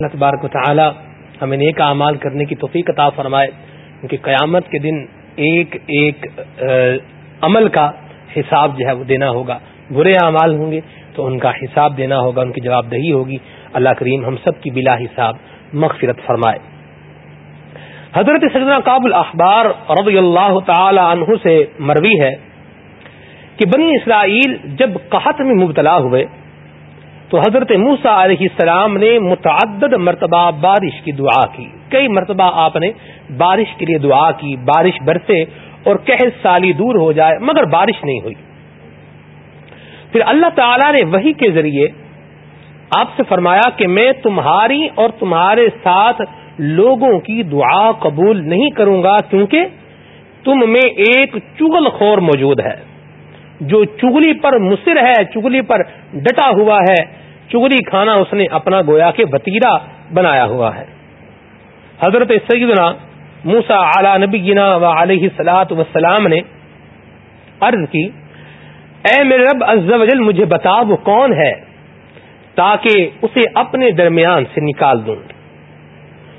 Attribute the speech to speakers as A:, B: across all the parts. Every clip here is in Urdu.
A: اللہ تبارک و تعالی ہمیں نیک اعمال کرنے کی توفیق عطا فرمائے۔ کیونکہ قیامت کے دن ایک ایک عمل کا حساب جو ہے وہ دینا ہوگا۔ برے اعمال ہوں گے تو ان کا حساب دینا ہوگا، ان کی جواب دہی ہوگی۔ اللہ کریم ہم سب کی بلا حساب مغفرت فرمائے۔ حضرت سجنا قابل اخبار رضی اللہ تعالی عنہ سے مروی ہے کہ بنی اسرائیل جب قحط میں مبتلا ہوئے تو حضرت موسا علیہ السلام نے متعدد مرتبہ بارش کی دعا کی۔ کئی مرتبہ آپ نے بارش کے لیے دعا کی، بارش برسے اور کہ سالی دور ہو جائے، مگر بارش نہیں ہوئی۔ پھر اللہ تعالی نے وہی کے ذریعے آپ سے فرمایا کہ میں تمہاری اور تمہارے ساتھ لوگوں کی دعا قبول نہیں کروں گا، کیونکہ تم میں ایک چگل خور موجود ہے۔ جو چگلی پر مصر ہے چگلی پر ڈٹا ہوا ہے چگلی کھانا اس نے اپنا گویا کے بتیرا بنایا ہوا ہے۔ حضرت سیدنا موسا اعلی نبی گنا و علیہ سلاۃ وسلام نے عرض کی، اے میرے رب عز و جل، مجھے بتا وہ کون ہے تاکہ اسے اپنے درمیان سے نکال دوں۔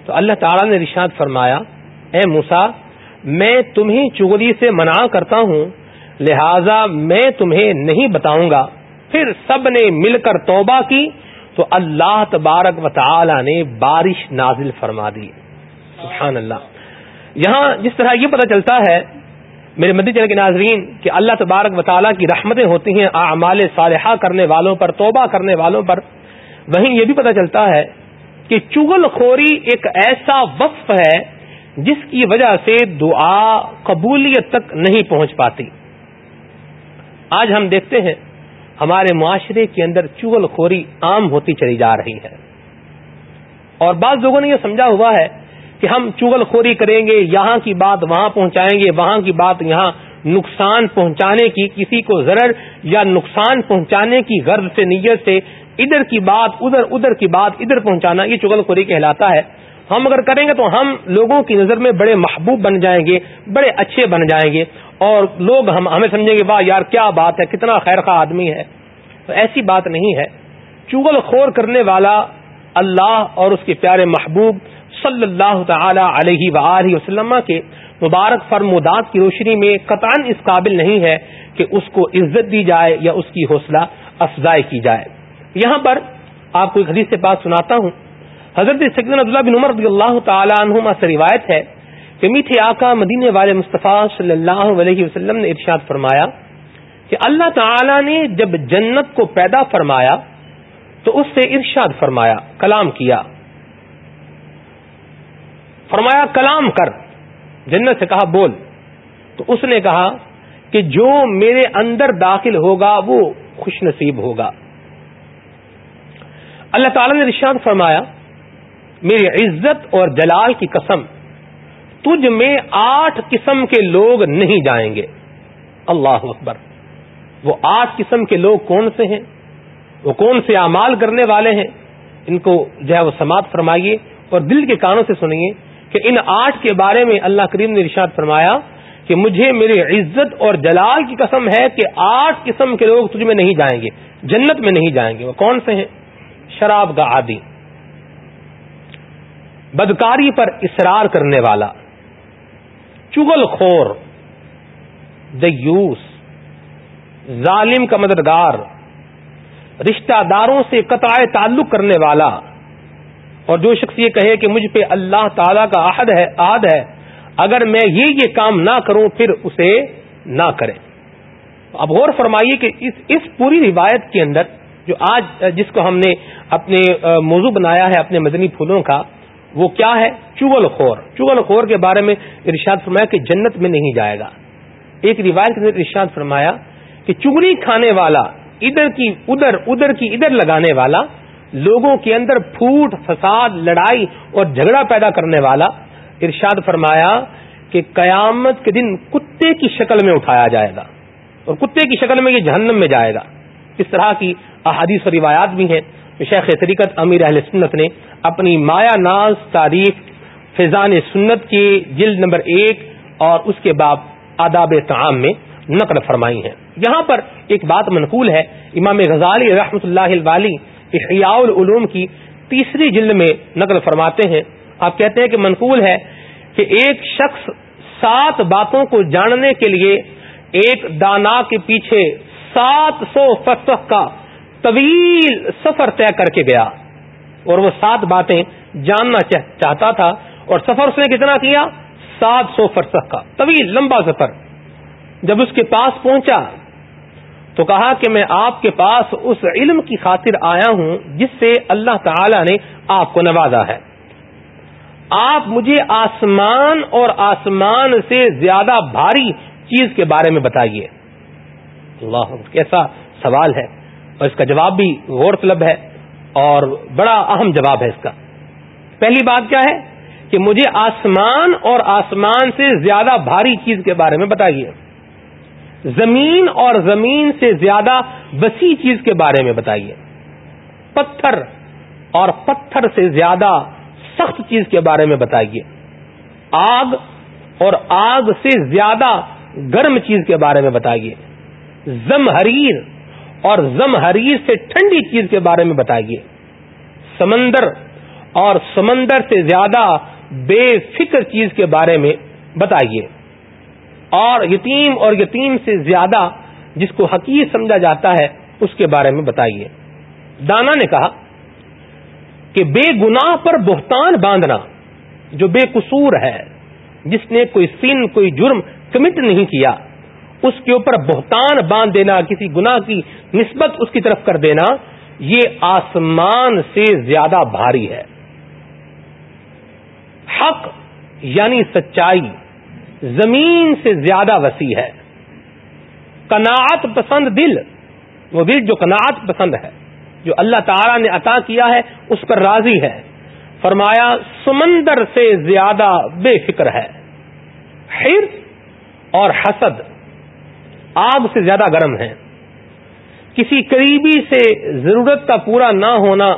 A: تو اللہ تعالی نے رشاد فرمایا، اے موسا میں تمہیں چگلی سے منع کرتا ہوں، لہذا میں تمہیں نہیں بتاؤں گا۔ پھر سب نے مل کر توبہ کی، تو اللہ تبارک و تعالی نے بارش نازل فرما دی۔ سبحان اللہ۔ یہاں جس طرح یہ پتہ چلتا ہے، میرے مدی چل کے ناظرین، کہ اللہ تبارک و تعالیٰ کی رحمتیں ہوتی ہیں اعمال صالحہ کرنے والوں پر، توبہ کرنے والوں پر۔ وہیں یہ بھی پتہ چلتا ہے کہ چگل خوری ایک ایسا وقف ہے جس کی وجہ سے دعا قبولیت تک نہیں پہنچ پاتی۔ آج ہم دیکھتے ہیں ہمارے معاشرے کے اندر چغل خوری عام ہوتی چلی جا رہی ہے۔ اور بعض لوگوں نے یہ سمجھا ہوا ہے کہ ہم چغل خوری کریں گے، یہاں کی بات وہاں پہنچائیں گے، وہاں کی بات یہاں نقصان پہنچانے کی، کسی کو ضرر یا نقصان پہنچانے کی غرض سے، نیت سے ادھر کی بات، ادھر ادھر کی بات، ادھر پہنچانا، یہ چغل خوری کہلاتا ہے۔ ہم اگر کریں گے تو ہم لوگوں کی نظر میں بڑے محبوب بن جائیں گے، بڑے اچھے بن جائیں گے۔ اور لوگ ہم ہمیں سمجھیں گے واہ یار کیا بات ہے، کتنا خیر خواہ آدمی ہے۔ تو ایسی بات نہیں ہے۔ چگل خور کرنے والا اللہ اور اس کے پیارے محبوب صلی اللہ تعالی علیہ و وسلم کے مبارک فرمودات کی روشنی میں قطع اس قابل نہیں ہے کہ اس کو عزت دی جائے یا اس کی حوصلہ افزائی کی جائے۔ یہاں پر آپ کو ایک حدیث سے بات سناتا ہوں۔ حضرت سکن عبداللہ بن عمر رضی اللہ تعالی عنہما سے روایت ہے کہ میٹھے آقا مدینے والے مصطفیٰ صلی اللہ علیہ وسلم نے ارشاد فرمایا کہ اللہ تعالی نے جب جنت کو پیدا فرمایا تو اس سے ارشاد فرمایا، کلام کیا۔ فرمایا، کلام کر۔ جنت سے کہا، بول۔ تو اس نے کہا کہ جو میرے اندر داخل ہوگا وہ خوش نصیب ہوگا۔ اللہ تعالی نے ارشاد فرمایا، میری عزت اور جلال کی قسم تجھ میں آٹھ قسم کے لوگ نہیں جائیں گے۔ اللہ اکبر۔ وہ آٹھ قسم کے لوگ کون سے ہیں؟ وہ کون سے اعمال کرنے والے ہیں؟ ان کو جو ہے وہ سماعت فرمائیے اور دل کے کانوں سے سنیے کہ ان آٹھ کے بارے میں اللہ کریم نے ارشاد فرمایا کہ مجھے میری عزت اور جلال کی قسم ہے کہ آٹھ قسم کے لوگ تجھ میں نہیں جائیں گے، جنت میں نہیں جائیں گے۔ وہ کون سے ہیں؟ شراب کا عادی۔ بدکاری پر اصرار کرنے والا۔ چگل خور دیوس ظالم کا مددگار، رشتہ داروں سے قطع تعلق کرنے والا۔ اور جو شخص یہ کہے کہ مجھ پہ اللہ تعالی کا عہد ہے عہد ہے، اگر میں یہ یہ کام نہ کروں، پھر اسے نہ کرے۔ اب غور فرمائیے کہ اس اس پوری روایت کے اندر جو آج، جس کو ہم نے اپنے موضوع بنایا ہے، اپنے مدنی پھولوں کا وہ کیا ہے؟ چگل خور۔ چگل خور کے بارے میں ارشاد فرمایا کہ جنت میں نہیں جائے گا۔ ایک روایت کے ارشاد فرمایا کہ چگلی کھانے والا، ادھر کی ادھر ادھر کی ادھر لگانے والا، لوگوں کے اندر پھوٹ، فساد، لڑائی اور جھگڑا پیدا کرنے والا، ارشاد فرمایا کہ قیامت کے دن کتے کی شکل میں اٹھایا جائے گا اور کتے کی شکل میں یہ جہنم میں جائے گا۔ اس طرح کی احادیث و روایات بھی ہیں۔ شیخ طریقت امیر اہل سنت نے اپنی مایا ناز تاریخ فیضان سنت کی جلد نمبر ایک اور اس کے بعد آداب تعام میں نقل فرمائی ہے یہاں پر ایک بات منقول ہے، امام غزالی رحمۃ اللہ احیاء العلوم کی تیسری جلد میں نقل فرماتے ہیں۔ آپ کہتے ہیں کہ منقول ہے کہ ایک شخص سات باتوں کو جاننے کے لیے ایک دانا کے پیچھے سات سو فسخ کا طویل سفر طے کر کے گیا۔ اور وہ سات باتیں جاننا چاہتا تھا۔ اور سفر اس نے کتنا کیا؟ سات سو فرسخ کا۔ طویل لمبا سفر۔ جب اس کے پاس پہنچا تو کہا کہ میں آپ کے پاس اس علم کی خاطر آیا ہوں جس سے اللہ تعالی نے آپ کو نوازا ہے۔ آپ مجھے آسمان اور آسمان سے زیادہ بھاری چیز کے بارے میں بتائیے۔ اللہ، کیسا سوال ہے۔ اور اس کا جواب بھی غور طلب ہے اور بڑا اہم جواب ہے اس کا۔ پہلی بات کیا ہے کہ مجھے آسمان اور آسمان سے زیادہ بھاری چیز کے بارے میں بتائیے زمین اور زمین سے زیادہ وسیع چیز کے بارے میں بتائیے پتھر اور پتھر سے زیادہ سخت چیز کے بارے میں بتائیے آگ اور آگ سے زیادہ گرم چیز کے بارے میں بتائیے زمہریر اور زمہریر سے ٹھنڈی چیز کے بارے میں بتائیے سمندر اور سمندر سے زیادہ بے فکر چیز کے بارے میں بتائیے اور یتیم اور یتیم سے زیادہ جس کو حقیق سمجھا جاتا ہے، اس کے بارے میں بتائیے دانا نے کہا کہ بے گناہ پر بہتان باندھنا جو بے قصور ہے، جس نے کوئی سن، کوئی جرم کمٹ نہیں کیا اس کے اوپر بہتان باندھ دینا، کسی گناہ کی نسبت اس کی طرف کر دینا، یہ آسمان سے زیادہ بھاری ہے۔ حق یعنی سچائی، زمین سے زیادہ وسیع ہے۔ کناعت پسند دل، وہ دل جو کناعت پسند ہے، جو اللہ تعالی نے عطا کیا ہے، اس پر راضی ہے۔ فرمایا، سمندر سے زیادہ بے فکر ہے۔ حر اور حسد آگ سے زیادہ گرم ہے۔ کسی قریبی سے ضرورت کا پورا نہ ہونا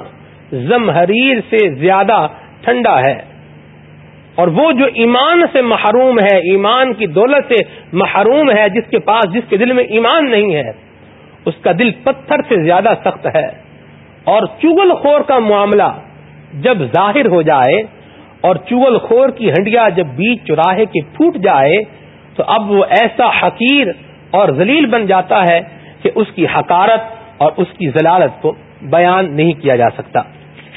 A: زمحریر سے زیادہ ٹھنڈا ہے۔ اور وہ جو ایمان سے محروم ہے، ایمان کی دولت سے محروم ہے، جس کے پاس، جس کے دل میں ایمان نہیں ہے، اس کا دل پتھر سے زیادہ سخت ہے۔ اور چگل خور کا معاملہ جب ظاہر ہو جائے اور چگل خور کی ہنڈیا جب بیچ چراہے کے پھوٹ جائے، تو اب وہ ایسا حقیر اور ذلیل بن جاتا ہے کہ اس کی حکارت اور اس کی ضلالت کو بیان نہیں کیا جا سکتا۔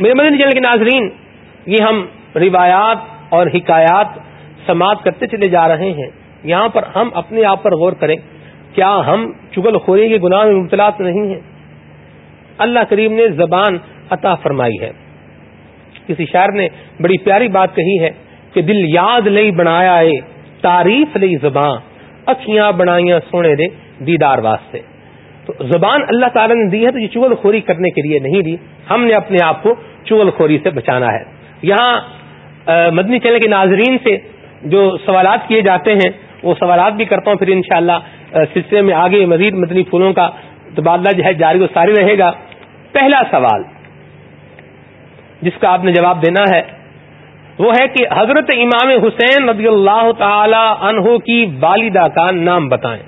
A: میرے مدنی چینل کے ناظرین، یہ ہم روایات اور حکایات سماعت کرتے چلے جا رہے ہیں۔ یہاں پر ہم اپنے آپ پر غور کریں، کیا ہم چگل خوری کے گناہ میں مبتلا نہیں ہیں؟ اللہ کریم نے زبان عطا فرمائی ہے۔ کسی شاعر نے بڑی پیاری بات کہی ہے کہ دل یاد لئی بنایا ہے، تعریف لئی زبان۔ اکھیاں بنائیاں سونے دے دیدار واسطے۔ تو زبان اللہ تعالی نے دی ہے تو یہ چگل خوری کرنے کے لیے نہیں دی۔ ہم نے اپنے آپ کو چگل خوری سے بچانا ہے۔ یہاں مدنی چینل کے ناظرین سے جو سوالات کیے جاتے ہیں، وہ سوالات بھی کرتا ہوں، پھر انشاءاللہ سلسلے میں آگے مزید مدنی پھولوں کا تبادلہ جو ہے جاری و ساری رہے گا۔ پہلا سوال، جس کا آپ نے جواب دینا ہے وہ ہے کہ حضرت امام حسین رضی اللہ تعالی عنہ کی والدہ کا نام بتائیں۔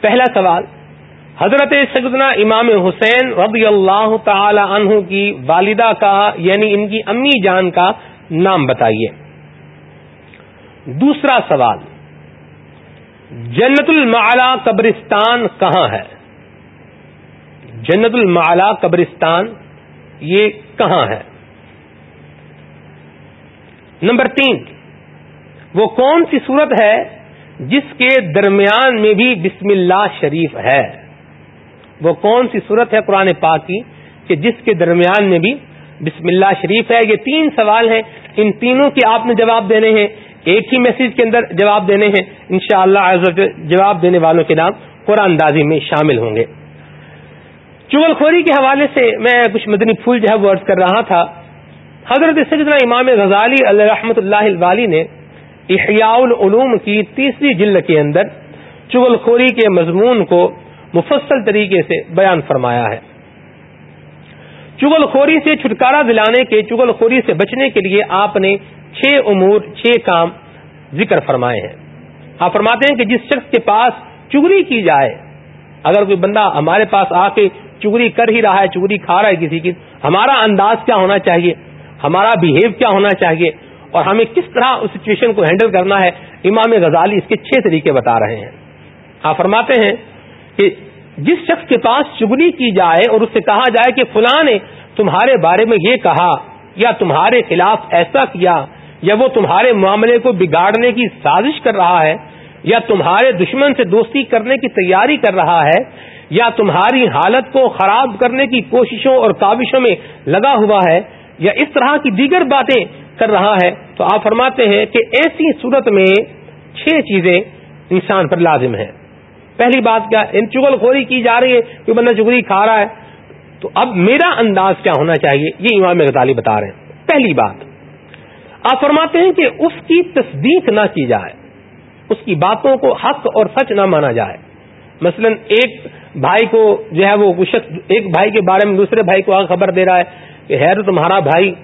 A: پہلا سوال، حضرت سیدنا امام حسین رضی اللہ تعالی عنہ کی والدہ کا یعنی ان کی امی جان کا نام بتائیے۔ دوسرا سوال، جنت المعلا قبرستان کہاں ہے؟ جنت المعلا قبرستان یہ کہاں ہے؟ نمبر تین، وہ کون سی صورت ہے جس کے درمیان میں بھی بسم اللہ شریف ہے؟ وہ کون سی صورت ہے قرآن پاک کی کہ جس کے درمیان میں بھی بسم اللہ شریف ہے؟ یہ تین سوال ہیں، ان تینوں کے آپ نے جواب دینے ہیں، ایک ہی میسج کے اندر جواب دینے ہیں، انشاءاللہ شاء اللہ جواب دینے والوں کے نام قرآن اندازی میں شامل ہوں گے۔ چغل خوری کے حوالے سے میں کچھ مدنی پھول جو ہے وہ عرض کر رہا تھا۔ حضرت سجدنا امام غزالی اللہ رحمۃ اللہ الوالی نے احیاء العلوم کی تیسری جلد کے اندر چغل خوری کے مضمون کو مفصل طریقے سے بیان فرمایا ہے۔ چگل خوری سے چھٹکارا دلانے کے چگل خوری سے بچنے کے لیے آپ نے چھ امور، چھ کام ذکر فرمائے ہیں۔ آپ فرماتے ہیں کہ جس شخص کے پاس چگری کی جائے، اگر کوئی بندہ ہمارے پاس آ کے چگری کر ہی رہا ہے چگری کھا رہا ہے کسی کی، ہمارا انداز کیا ہونا چاہیے؟ ہمارا بہیو کیا ہونا چاہیے اور ہمیں کس طرح اس سچویشن کو ہینڈل کرنا ہے، امام غزالی اس کے چھ طریقے بتا رہے ہیں۔ آپ فرماتے ہیں کہ جس شخص کے پاس چگلی کی جائے اور اس سے کہا جائے کہ فلاں نے تمہارے بارے میں یہ کہا، یا تمہارے خلاف ایسا کیا، یا وہ تمہارے معاملے کو بگاڑنے کی سازش کر رہا ہے، یا تمہارے دشمن سے دوستی کرنے کی تیاری کر رہا ہے، یا تمہاری حالت کو خراب کرنے کی کوششوں اور کاوشوں میں لگا ہوا ہے یا اس طرح کی دیگر باتیں کر رہا ہے، تو آپ فرماتے ہیں کہ ایسی صورت میں چھ چیزیں انسان پر لازم ہیں۔ پہلی بات کیا، ان چگل خوری کی جا رہی ہے کہ بندہ چگلی کھا رہا ہے، تو اب میرا انداز کیا ہونا چاہیے؟ یہ امام غزالی بتا رہے ہیں۔ پہلی بات، آپ فرماتے ہیں کہ اس کی تصدیق نہ کی جائے، اس کی باتوں کو حق اور سچ نہ مانا جائے۔ مثلا ایک بھائی کو جو ہے وہ ایک بھائی کے بارے میں دوسرے بھائی کو خبر دے رہا ہے کہ ہے تو تمہارا بھائی،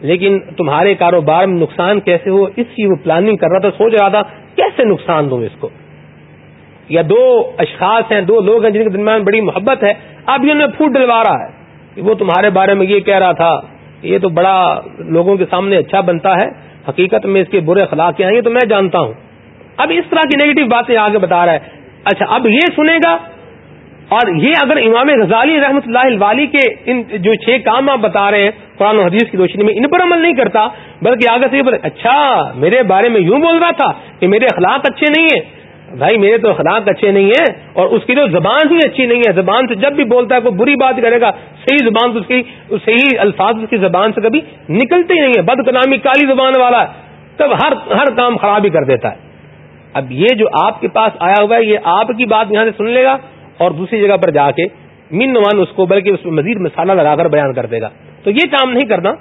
A: لیکن تمہارے کاروبار میں نقصان کیسے ہو؟ اس کی وہ پلاننگ کر رہا تھا، سوچ رہا تھا، کیسے نقصان دوں اس کو؟ یا دو اشخاص ہیں، دو لوگ ہیں جن کے درمیان بڑی محبت ہے، اب یہ انہیں پھوٹ ڈلوا رہا ہے کہ وہ تمہارے بارے میں یہ کہہ رہا تھا، یہ تو بڑا لوگوں کے سامنے اچھا بنتا ہے، حقیقت میں اس کے برے خلاق کیا ہیں یہ تو میں جانتا ہوں۔ اب اس طرح کی نیگیٹو باتیں آگے بتا رہا ہے۔ اچھا اب یہ سنے گا اور یہ اگر امام غزالی رحمۃ اللہ الوالی کے ان جو چھ کام آپ بتا رہے ہیں، قرآن و حدیث کی روشنی میں، ان پر عمل نہیں کرتا، بلکہ آگے سے اچھا میرے بارے میں یوں بول رہا تھا کہ میرے اخلاق اچھے نہیں ہیں۔ بھائی، میرے تو اخلاق اچھے نہیں ہیں اور اس کی جو زبان ہی اچھی نہیں ہے۔ زبان سے جب بھی بولتا ہے، کوئی بری بات کرے گا، صحیح زبان سے اس کی، صحیح الفاظ اس کی زبان سے کبھی نکلتے ہی نہیں ہے۔ بد کلامی کالی زبان والا تب ہر ہر کام خراب ہی کر دیتا ہے۔ اب یہ جو آپ کے پاس آیا ہوا ہے، یہ آپ کی بات یہاں سے سن لے گا۔ اور دوسری جگہ پر جا کے من نوان اس کو، بلکہ اس میں مزید مسالہ لگا کر بیان کر دے گا۔ تو یہ کام نہیں کرنا۔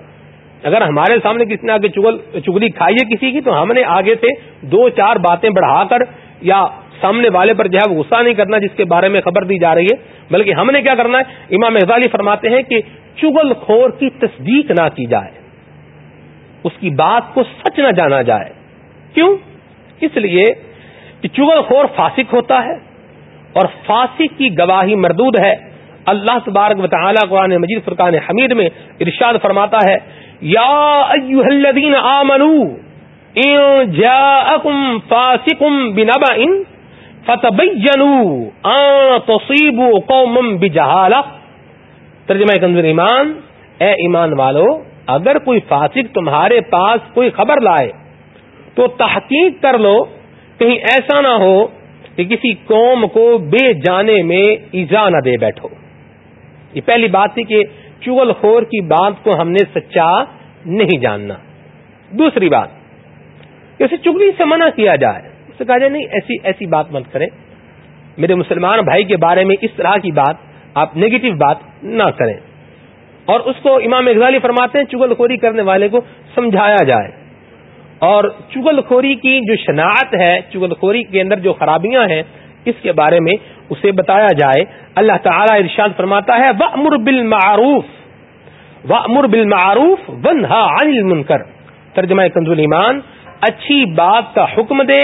A: اگر ہمارے سامنے کسی نے آگے چگل، چگلی کھائی ہے کسی کی، تو ہم نے آگے سے دو چار باتیں بڑھا کر یا سامنے والے پر جو ہے وہ غصہ نہیں کرنا جس کے بارے میں خبر دی جا رہی ہے، بلکہ ہم نے کیا کرنا ہے؟ امام احزالی فرماتے ہیں کہ چگل خور کی تصدیق نہ کی جائے۔ اس کی بات کو سچ نہ جانا جائے۔ کیوں؟ اس لیے کہ چگل خور فاسق ہوتا ہے۔ اور فاسق کی گواہی مردود ہے۔ اللہ تبارک و تعالی قرآن مجید فرقان حمید میں ارشاد فرماتا ہے، یا الذین ان جاءکم فاسقم بنبأ فتبینوا ان تصیبوا قوما بجہالہ ترجمہ کنزل ایمان، اے ایمان والو، اگر کوئی فاسق تمہارے پاس کوئی خبر لائے تو تحقیق کر لو، کہیں ایسا نہ ہو کہ کسی قوم کو بے جانے میں ایزا نہ دے بیٹھو۔ یہ پہلی بات تھی کہ چغل خور کی بات کو ہم نے سچا نہیں جاننا۔ دوسری بات اسے چگلی سے منع کیا جائے۔ اسے کہا جائے، نہیں، ایسی ایسی بات مت کریں۔ میرے مسلمان بھائی کے بارے میں اس طرح کی بات، آپ نگیٹو بات نہ کریں۔ اور اس کو امام اقبالی فرماتے ہیں چگل خوری کرنے والے کو سمجھایا جائے۔ اور چگل خوری کی جو شناخت ہے چگل خوری کے اندر جو خرابیاں ہیں، اس کے بارے میں اسے بتایا جائے۔ اللہ تعالی ارشاد فرماتا ہے و امر بل معروف و امر بل معروف ون ہا منکر ترجمہ کنزول ایمان اچھی بات کا حکم دے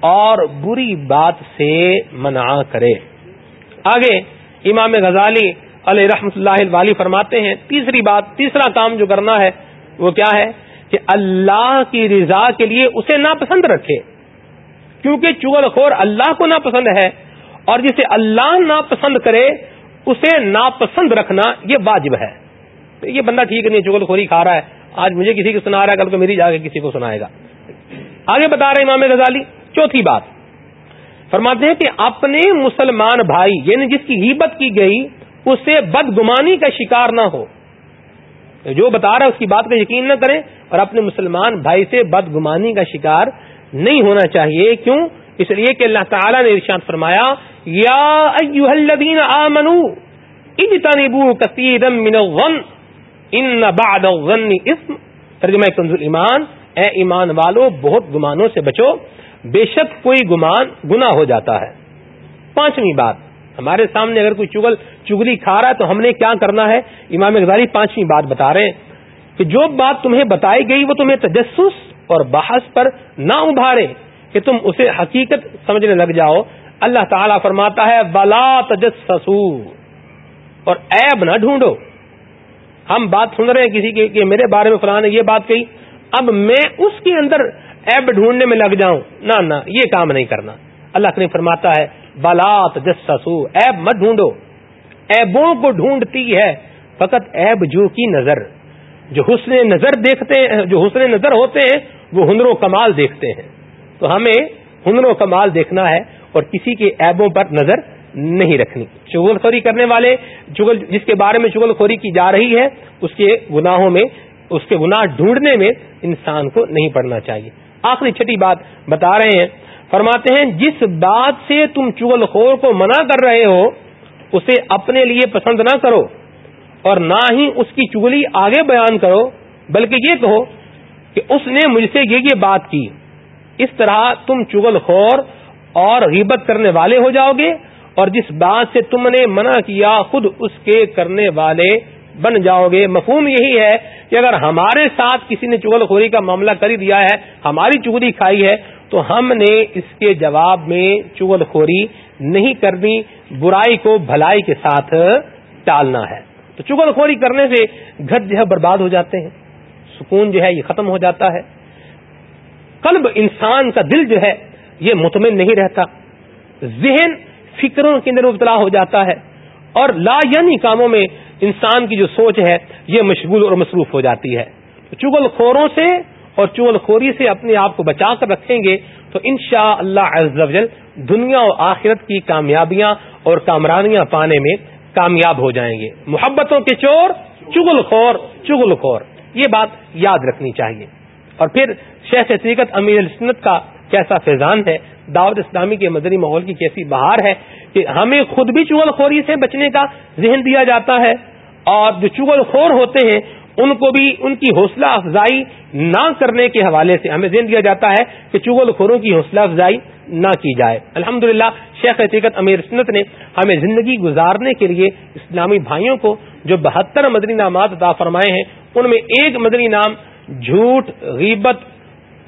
A: اور بری بات سے منع کرے۔ آگے امام غزالی علیہ رحمت اللہ والی فرماتے ہیں، تیسری بات، تیسرا کام جو کرنا ہے، وہ کیا ہے؟ کہ اللہ کی رضا کے لیے اسے ناپسند رکھے۔ کیونکہ چغل خور اللہ کو ناپسند ہے اور جسے اللہ ناپسند کرے، اسے ناپسند رکھنا یہ واجب ہے۔ تو یہ بندہ ٹھیک نہیں چغل خوری کھا رہا ہے۔ آج مجھے کسی کو سنا رہا ہے، کل کو میری جا کے کسی کو سنائے گا۔ آگے بتا رہے امام غزالی۔ چوتھی بات۔ فرماتے ہیں کہ اپنے مسلمان بھائی یعنی جس کی ہیبت کی گئی، اسے بدگمانی کا شکار نہ ہو۔ جو بتا رہا ہے اس کی بات کا یقین نہ کریں اور اپنے مسلمان بھائی سے بدگمانی کا شکار نہیں ہونا چاہیے۔ کیوں؟ اس لیے کہ اللہ تعالیٰ نے ارشاد فرمایا، یا الذین اجتنبوا کثیرا من الظن ان بعد الظن اسم ترجمہ کنز ایمان، اے ایمان والو، بہت گمانوں سے بچو۔ بے شک کوئی گمان گنا ہو جاتا ہے۔ پانچویں بات ہمارے سامنے اگر کوئی چگل چگلی کھا رہا ہے تو ہم نے کیا کرنا ہے؟ امام غزالی پانچویں بات بتا رہے ہیں کہ جو بات تمہیں بتائی گئی وہ تمہیں تجسس اور بحث پر نہ ابھارے کہ تم اسے حقیقت سمجھنے لگ جاؤ۔ اللہ تعالی فرماتا ہے بلا تجسسو اور ایب نہ ڈھونڈو۔ ہم بات سن رہے ہیں کسی کے کہ میرے بارے میں فلاں نے یہ بات کہی۔ اب میں اس کے اندر ایب ڈھونڈنے میں لگ جاؤں۔ نہ یہ کام نہیں کرنا۔ اللہ نے فرماتا ہے بالات جسسو ایب مت ڈھونڈو۔ ایبوں کو ڈھونڈتی ہے فقط ایب جو کی نظر۔ جو حسن نظر دیکھتے ہیں، جو حسن نظر ہوتے ہیں، وہ ہنر و کمال دیکھتے ہیں۔ تو ہمیں ہنر و کمال دیکھنا ہے اور کسی کے ایبوں پر نظر نہیں رکھنی۔ چغل خوری کرنے والے، چغل جس کے بارے میں چغل خوری کی جا رہی ہے، اس کے گناہوں میں، اس کے گناہ ڈھونڈنے میں انسان کو نہیں پڑنا چاہیے۔ آخری چھٹی بات بتا رہے ہیں۔ فرماتے ہیں، جس بات سے تم چغل خور کو منع کر رہے ہو، اسے اپنے لیے پسند نہ کرو اور نہ ہی اس کی چگلی آگے بیان کرو، بلکہ یہ کہو کہ اس نے مجھ سے یہ یہ بات کی، اس طرح تم چگل خور اور غیبت کرنے والے ہو جاؤ گے اور جس بات سے تم نے منع کیا، خود اس کے کرنے والے بن جاؤ گے۔ مفہوم یہی ہے کہ اگر ہمارے ساتھ کسی نے چگل خوری کا معاملہ کر دیا ہے، ہماری چگلی کھائی ہے تو ہم نے اس کے جواب میں چگل خوری نہیں کرنی، برائی کو بھلائی کے ساتھ ٹالنا ہے۔ تو چگل خوری کرنے سے گھر جو ہے برباد ہو جاتے ہیں، سکون جو ہے یہ ختم ہو جاتا ہے۔ قلب انسان کا دل جو ہے یہ مطمئن نہیں رہتا۔ ذہن فکروں کے اندر مبتلا ہو جاتا ہے اور لا یعنی کاموں میں انسان کی جو سوچ ہے، یہ مشغول اور مصروف ہو جاتی ہے۔ چگل خوروں سے اور چگل خوری سے اپنے آپ کو بچا کر رکھیں گے، تو ان شاء اللہ دنیا و آخرت کی کامیابیاں اور کامرانیاں پانے میں کامیاب ہو جائیں گے۔ محبتوں کے چور چگل خور چگل خور۔ یہ بات یاد رکھنی چاہیے۔ اور پھر شیخ حقیقت امیر السنت کا کیسا فیضان ہے، دعوت اسلامی کے مدنی ماحول کی کیسی بہار ہے کہ ہمیں خود بھی چغل خوری سے بچنے کا ذہن دیا جاتا ہے اور جو چغل خور ہوتے ہیں ان کو بھی ان کی حوصلہ افزائی نہ کرنے کے حوالے سے ہمیں ذہن دیا جاتا ہے کہ چغل خوروں کی حوصلہ افزائی نہ کی جائے۔ الحمد شیخ حقیقت امیر سنت نے ہمیں زندگی گزارنے کے لیے اسلامی بھائیوں کو جو بہتر مدنی نامات عطا فرمائے ہیں، ان میں ایک مدنی نام جھوٹ، غیبت،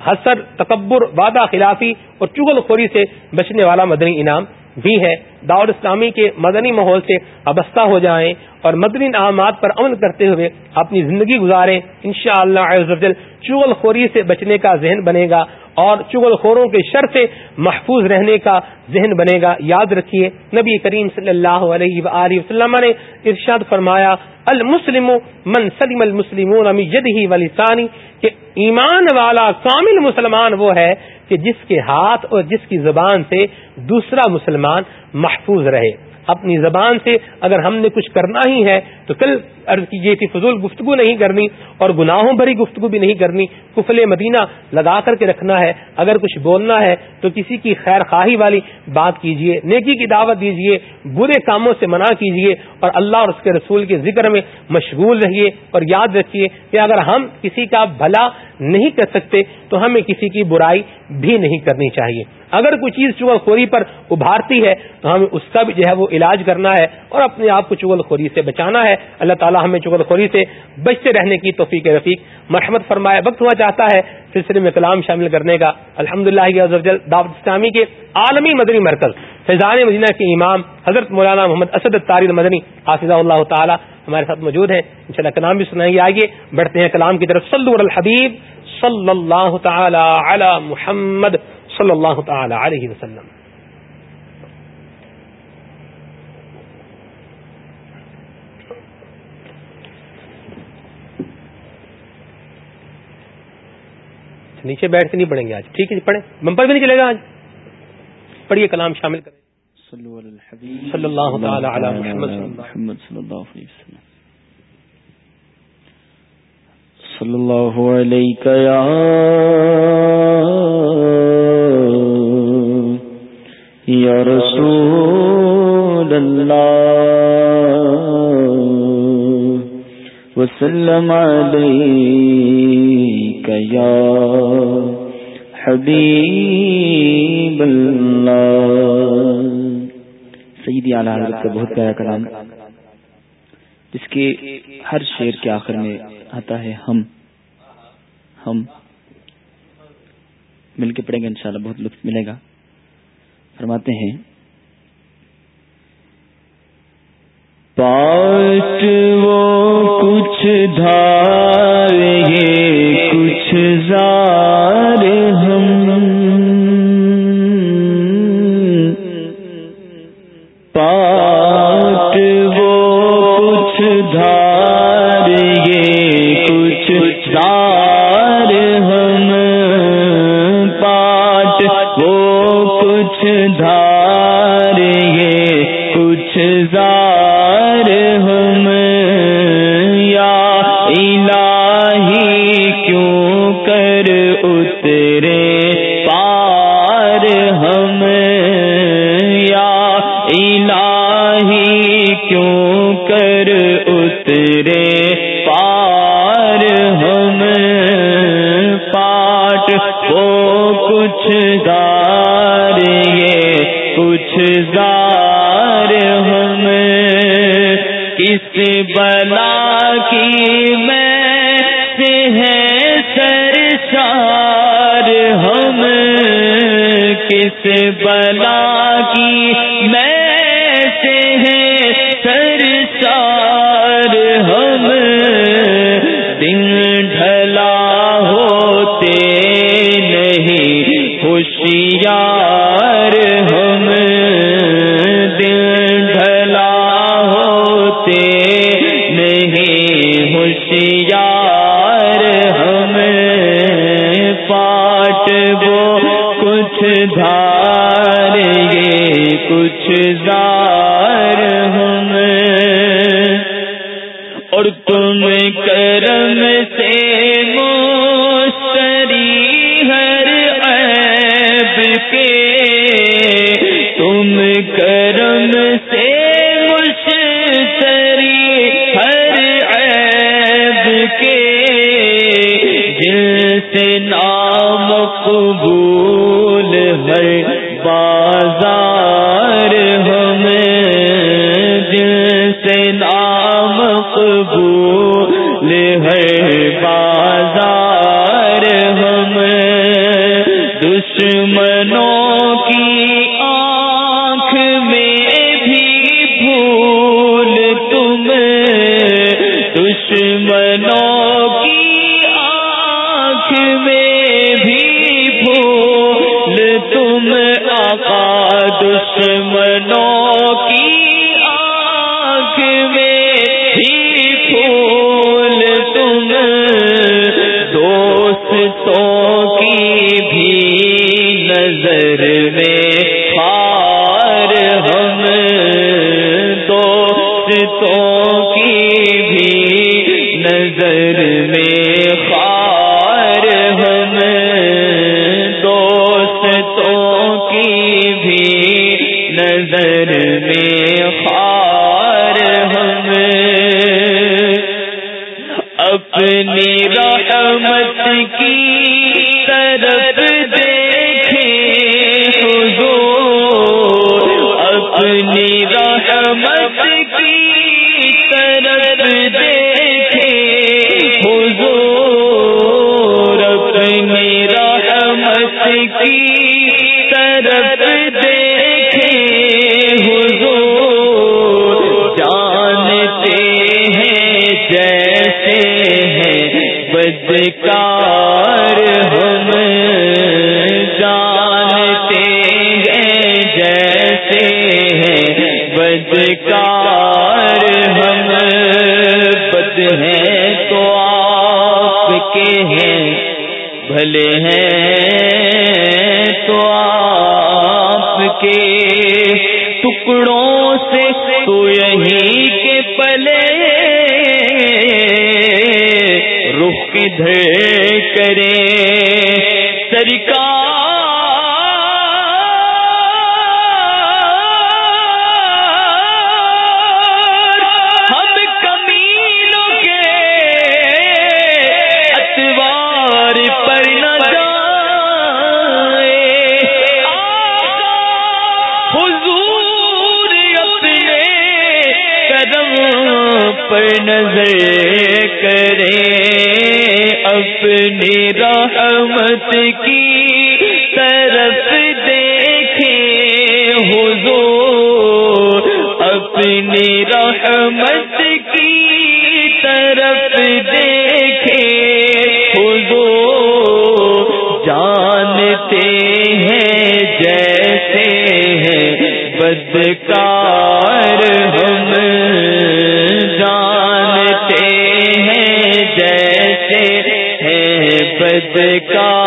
A: حسر، تکبر، وعدہ خلافی اور چغل خوری سے بچنے والا مدنی انعام بھی ہے۔ داود اسلامی کے مدنی ماحول سے وابستہ ہو جائیں اور مدنی انعامات پر عمل کرتے ہوئے اپنی زندگی گزاریں، انشاءاللہ شاء اللہ چغل خوری سے بچنے کا ذہن بنے گا اور چغل خوروں کے شر سے محفوظ رہنے کا ذہن بنے گا۔ یاد رکھیے، نبی کریم صلی اللہ علیہ وآلہ وسلم نے ارشاد فرمایا، المسلم من سلم المسلمون یدہی ولسانی کہ ایمان والا کامل مسلمان وہ ہے کہ جس کے ہاتھ اور جس کی زبان سے دوسرا مسلمان محفوظ رہے۔ اپنی زبان سے اگر ہم نے کچھ کرنا ہی ہے تو کل عرض کیجیے تھی فضول گفتگو نہیں کرنی اور گناہوں بھری گفتگو بھی نہیں کرنی۔ کفل مدینہ لگا کر کے رکھنا ہے۔ اگر کچھ بولنا ہے تو کسی کی خیر خواہی والی بات کیجیے نیکی کی دعوت دیجیے برے کاموں سے منع کیجیے اور اللہ اور اس کے رسول کے ذکر میں مشغول رہیے اور یاد رکھیے کہ اگر ہم کسی کا بھلا نہیں کر سکتے تو ہمیں کسی کی برائی بھی نہیں کرنی چاہیے۔ اگر کوئی چیز چغل خوری پر ابھارتی ہے تو ہمیں اس کا بھی جو ہے وہ علاج کرنا ہے اور اپنے آپ کو چغل خوری سے بچانا ہے۔ اللہ تعالیٰ ہمیں چغل خوری سے بچتے رہنے کی توفیق رفیق مرحمت فرمایا۔ وقت ہوا چاہتا ہے سلسلے میں کلام شامل کرنے کا۔ الحمد للہ دعوت اسلامی کے عالمی مدنی مرکز فیضان مدینہ کے امام حضرت مولانا محمد اسد تارین مدنی حافظ اللہ تعالیٰ ہمارے ساتھ موجود ہیں۔ ان شاء اللہ کلام بھی سنائیے آئیے بڑھتے ہیں کلام کی طرف۔ صلی الحبیب صلی اللہ تعالی علی محمد صلی اللہ تعالی علیہ وسلم۔ نیچے بیٹھ کے نہیں پڑھیں گے آج۔ ٹھیک ہے جی، پڑھیں۔ بمپر بھی نہیں چلے گا آج۔ پڑھیے کلام شامل کریں۔ صلی اللہ تعالی علی محمد. صلی اللہ علیہ وسلم. صلی اللہ علیہ یا یا رسول اللہ وسلم علیک یا حبیب اللہ. سعیدی اعلیٰ حضرت کا بہت پیارا کلام، جس کے ہر شعر کے آخر میں آتا ہے، ہم ہم مل کے پڑھیں گے انشاءاللہ، بہت لطف ملے گا۔ فرماتے ہیں، پاٹ وہ
B: کچھ دھار ہے کچھ زار ہم۔
C: کچھ گار یہ کچھ گار ہم کس بلا کی میں سے ہے سرسار ہم کس بلا کی میں سے ہے سرسار ہم کچھ زار ہم اور تم کرم سے مستری ہر عیب کے تم کرم سے مستری ہر عیب کے جس نام قبول کی طرف دیکھے حضور جانتے ہیں جیسے ہیں بدکار ہم۔ یہی کے پلے رخ کدھر کرے سرکار نظر کرے اپنی رحمت کا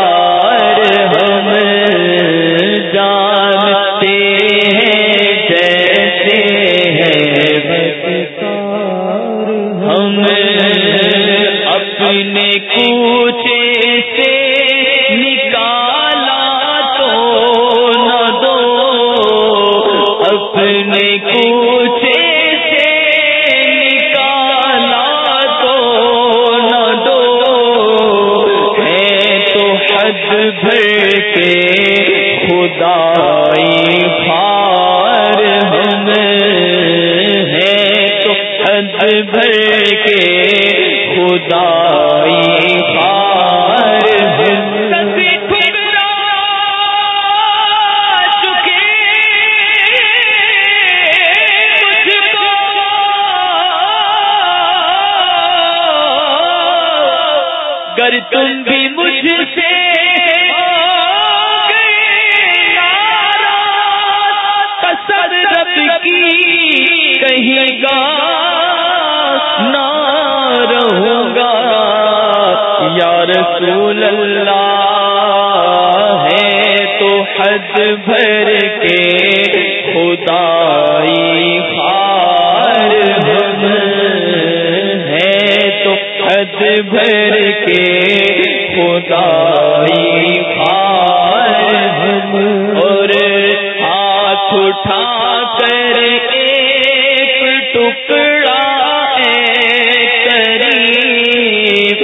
C: رسول اللہ ہے تو حد بھر کے خدائی خار ہم ہے تو حد بھر کے خدائی خار ہم اور ہاتھ اٹھا کر ایک ٹکڑا ہے قریب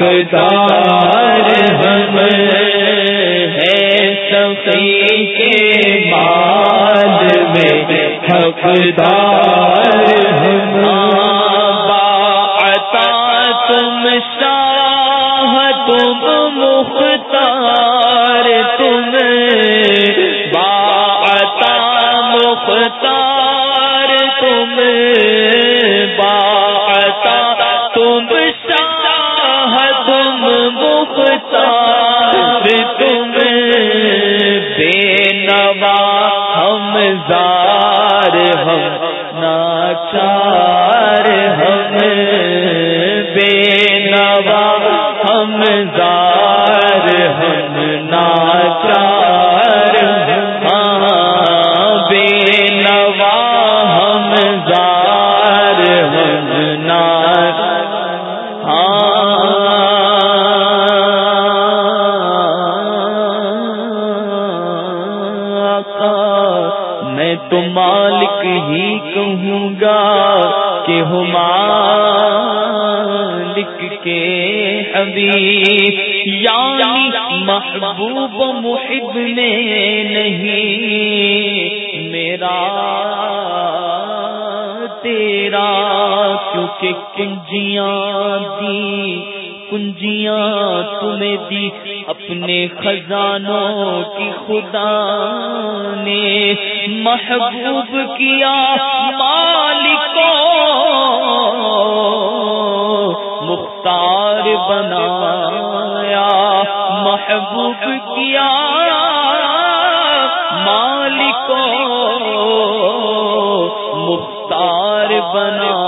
C: اقدار ہم ہے سخی کے بعد میں حقدار خزانوں کی خدا نے محبوب کیا مالک مختار بنایا محبوب کیا مالک مختار
A: بنا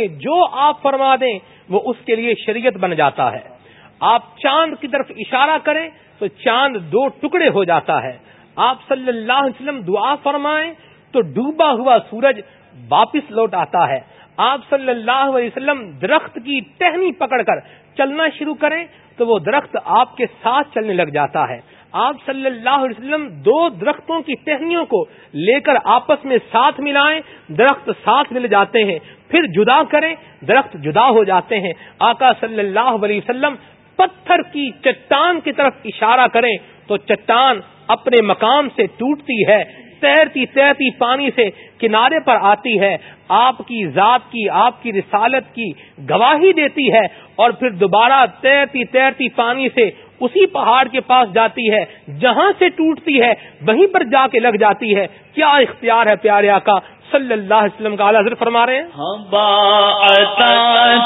A: حق جو آپ فرما دیں، وہ اس کے لیے شریعت بن جاتا ہے۔ آپ چاند کی طرف اشارہ کریں تو چاند دو ٹکڑے ہو جاتا ہے۔ آپ صلی اللہ علیہ وسلم دعا فرمائیں تو ڈوبا ہوا سورج واپس لوٹ آتا ہے۔ آپ صلی اللہ علیہ وسلم درخت کی ٹہنی پکڑ کر چلنا شروع کریں تو وہ درخت آپ کے ساتھ چلنے لگ جاتا ہے۔ آپ صلی اللہ علیہ وسلم دو درختوں کی ٹہنیوں کو لے کر آپس میں ساتھ ملائیں، درخت ساتھ مل جاتے ہیں۔ پھر جدا کریں، درخت جدا ہو جاتے ہیں۔ آقا صلی اللہ علیہ وسلم پتھر کی چٹان کی طرف اشارہ کریں تو چٹان اپنے مقام سے ٹوٹتی ہے تیرتی تیرتی پانی سے کنارے پر آتی ہے۔ آپ کی ذات کی، آپ کی رسالت کی گواہی دیتی ہے اور پھر دوبارہ تیرتی تیرتی پانی سے اسی پہاڑ کے پاس جاتی ہے۔ جہاں سے ٹوٹتی ہے، وہیں پر جا کے لگ جاتی ہے۔ کیا اختیار ہے پیارے آقا؟ صلی اللہ علیہ وسلم کا اعلیٰ فرما رہے ہیں۔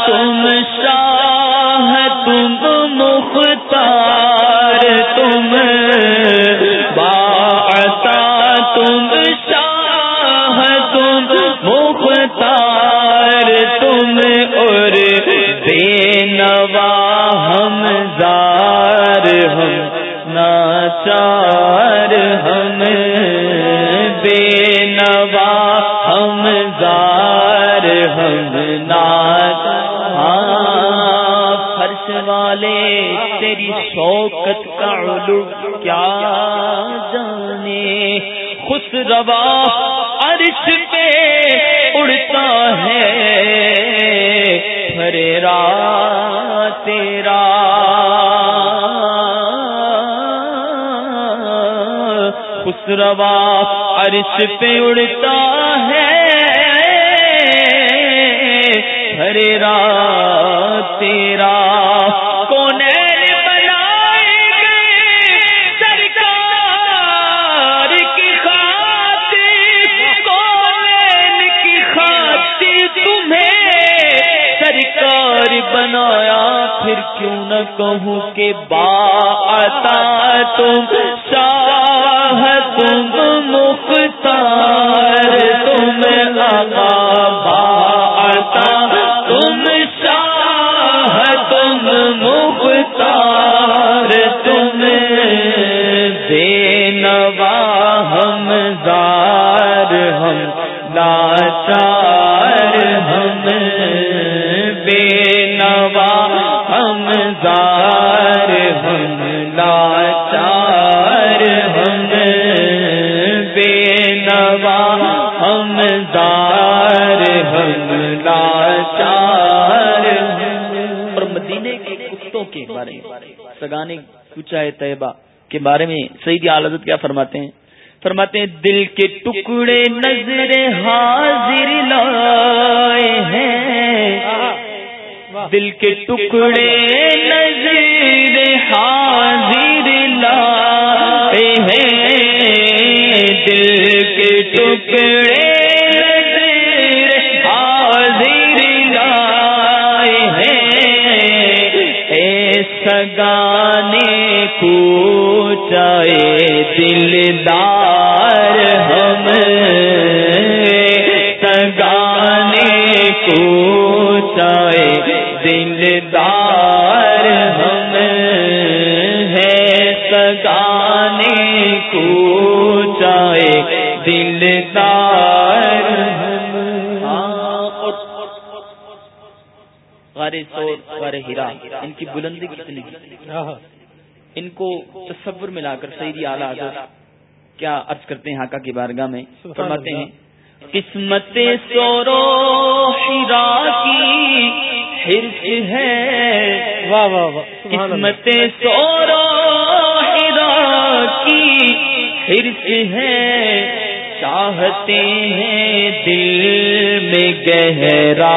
C: تم شاہ تم مختار، تم با والے، تیری شوکت کا علو کیا جانے؟ خوش روا عرش پہ اڑتا ہے را تیرا۔ خسروا عرش پہ اڑتا ہے ہرے را تیرا۔ کہوں کہ با عطا تم میں سگانے کچھ ہے طیبہ کے بارے میں سعید عالت کیا فرماتے ہیں؟ فرماتے ہیں، دل کے ٹکڑے نظر حاضر لائے ہیں۔ دل کے ٹکڑے نظیر حاضر لائے ہیں۔ دل کے ٹکڑے اے سگانے کو چائے دلدار ہم سگانے کو چائے دلدار ہم ہے سگانے کو چائے دلدار غار سور غار ہیرا ان کی بلندی کتنی ان کو تصور ملا کر سیدی اعلیٰ کیا عرض کرتے ہیں ہاکا کی بارگاہ میں؟ فرماتے ہیں قسمت سورو ہیرا کی حرص ہے۔
A: واہ واہ واہ
C: قسمت سورو کی حرص ہے۔ چاہتے ہیں دل میں گہرا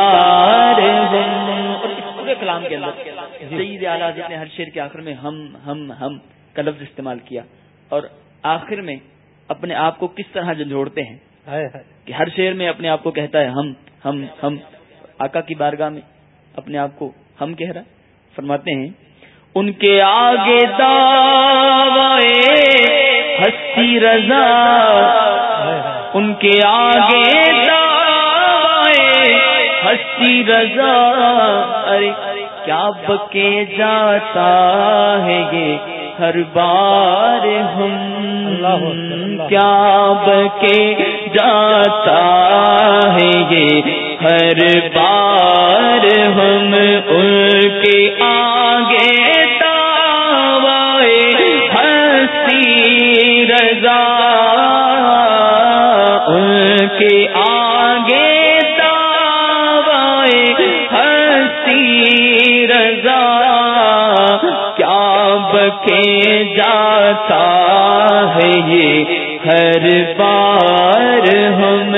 C: اعلیٰ نے ہر شعر کے آخر میں ہم ہم ہم کا لفظ استعمال کیا اور آخر میں اپنے آپ کو کس طرح جھنجھوڑتے ہیں کہ ہر شعر میں اپنے آپ کو کہتا ہے ہم ہم ہم۔ آقا کی بارگاہ میں اپنے آپ کو ہم کہہ رہا فرماتے ہیں ان کے آگے ہستی رضا۔ ان کے آگے ہستی رضا۔ ارے کیا بکے جاتا ہے یہ ہر بار ہم کیا بکے جاتا ہے یہ ہر بار ہم ان کے آگے جاتا ہے یہ ہر بار ہم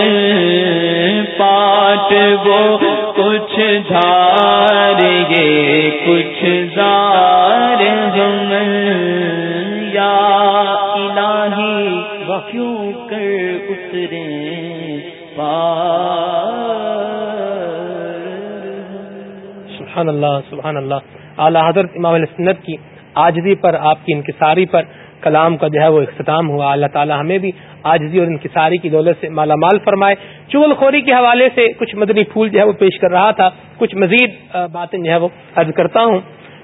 C: پاٹ وہ کچھ دھار یہ کچھ دار ہم۔ یا الہی کیوں کر اترے
A: سبحان اللہ سبحان اللہ۔ اعلی حضرت امام السنت کی آجزی پر، آپ کی انکساری پر کلام کا جو ہے وہ اختتام ہوا۔ اللہ تعالی ہمیں بھی آجزی اور انکساری کی دولت سے مالا مال فرمائے۔ چغل خوری کے حوالے سے کچھ مدنی پھول جو ہے وہ پیش کر رہا تھا۔ کچھ مزید باتیں جو ہے وہ عرض کرتا ہوں۔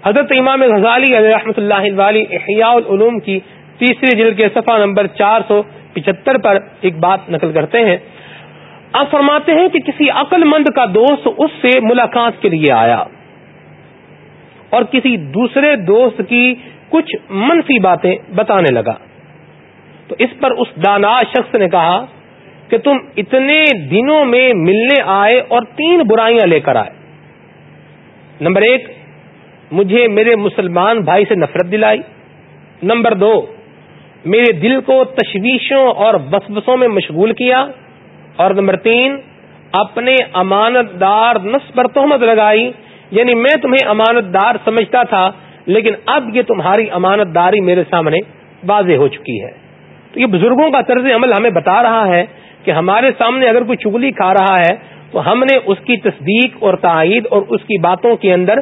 A: حضرت امام غزالی علیہ رحمۃ اللہ احیاء العلوم کی تیسری جلد کے صفحہ نمبر چار سو پچہتر پر ایک بات نقل کرتے ہیں۔ آپ فرماتے ہیں کہ کسی عقل مند کا دوست اس سے ملاقات کے لیے آیا۔ اور کسی دوسرے دوست کی کچھ منفی باتیں بتانے لگا۔ تو اس پر اس دانا شخص نے کہا کہ تم اتنے دنوں میں ملنے آئے اور تین برائیاں لے کر آئے۔ نمبر ایک، مجھے میرے مسلمان بھائی سے نفرت دلائی۔ نمبر دو، میرے دل کو تشویشوں اور بسبسوں میں مشغول کیا۔ اور نمبر تین، اپنے امانت دار نس پر تہمت لگائی۔ یعنی میں تمہیں امانت دار سمجھتا تھا، لیکن اب یہ تمہاری امانت داری میرے سامنے واضح ہو چکی ہے۔ تو یہ بزرگوں کا طرز عمل ہمیں بتا رہا ہے کہ ہمارے سامنے اگر کوئی چگلی کھا رہا ہے، تو ہم نے اس کی تصدیق اور تائید اور اس کی باتوں کے اندر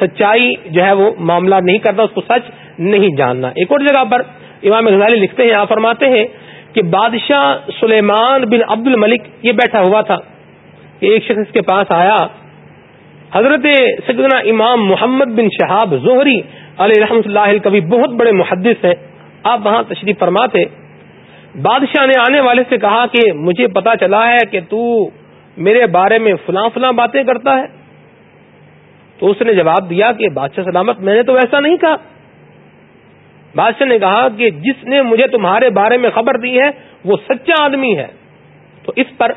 A: سچائی جو ہے وہ معاملہ نہیں کرنا، اس کو سچ نہیں جاننا۔ ایک اور جگہ پر امام غزالی لکھتے ہیں آپ فرماتے ہیں کہ بادشاہ سلیمان بن عبد الملک یہ بیٹھا ہوا تھا۔ کہ ایک شخص کے پاس آیا حضرت سیدنا امام محمد بن شہاب زہری علیہ رحمۃ اللہ کبھی بہت بڑے محدث ہیں۔ آپ وہاں تشریف فرماتے۔ بادشاہ نے آنے والے سے کہا کہ مجھے پتا چلا ہے کہ تو میرے بارے میں فلاں فلاں باتیں کرتا ہے۔ تو اس نے جواب دیا کہ بادشاہ سلامت، میں نے تو ایسا نہیں کہا۔ بادشاہ نے کہا کہ جس نے مجھے تمہارے بارے میں خبر دی ہے، وہ سچا آدمی ہے۔ تو اس پر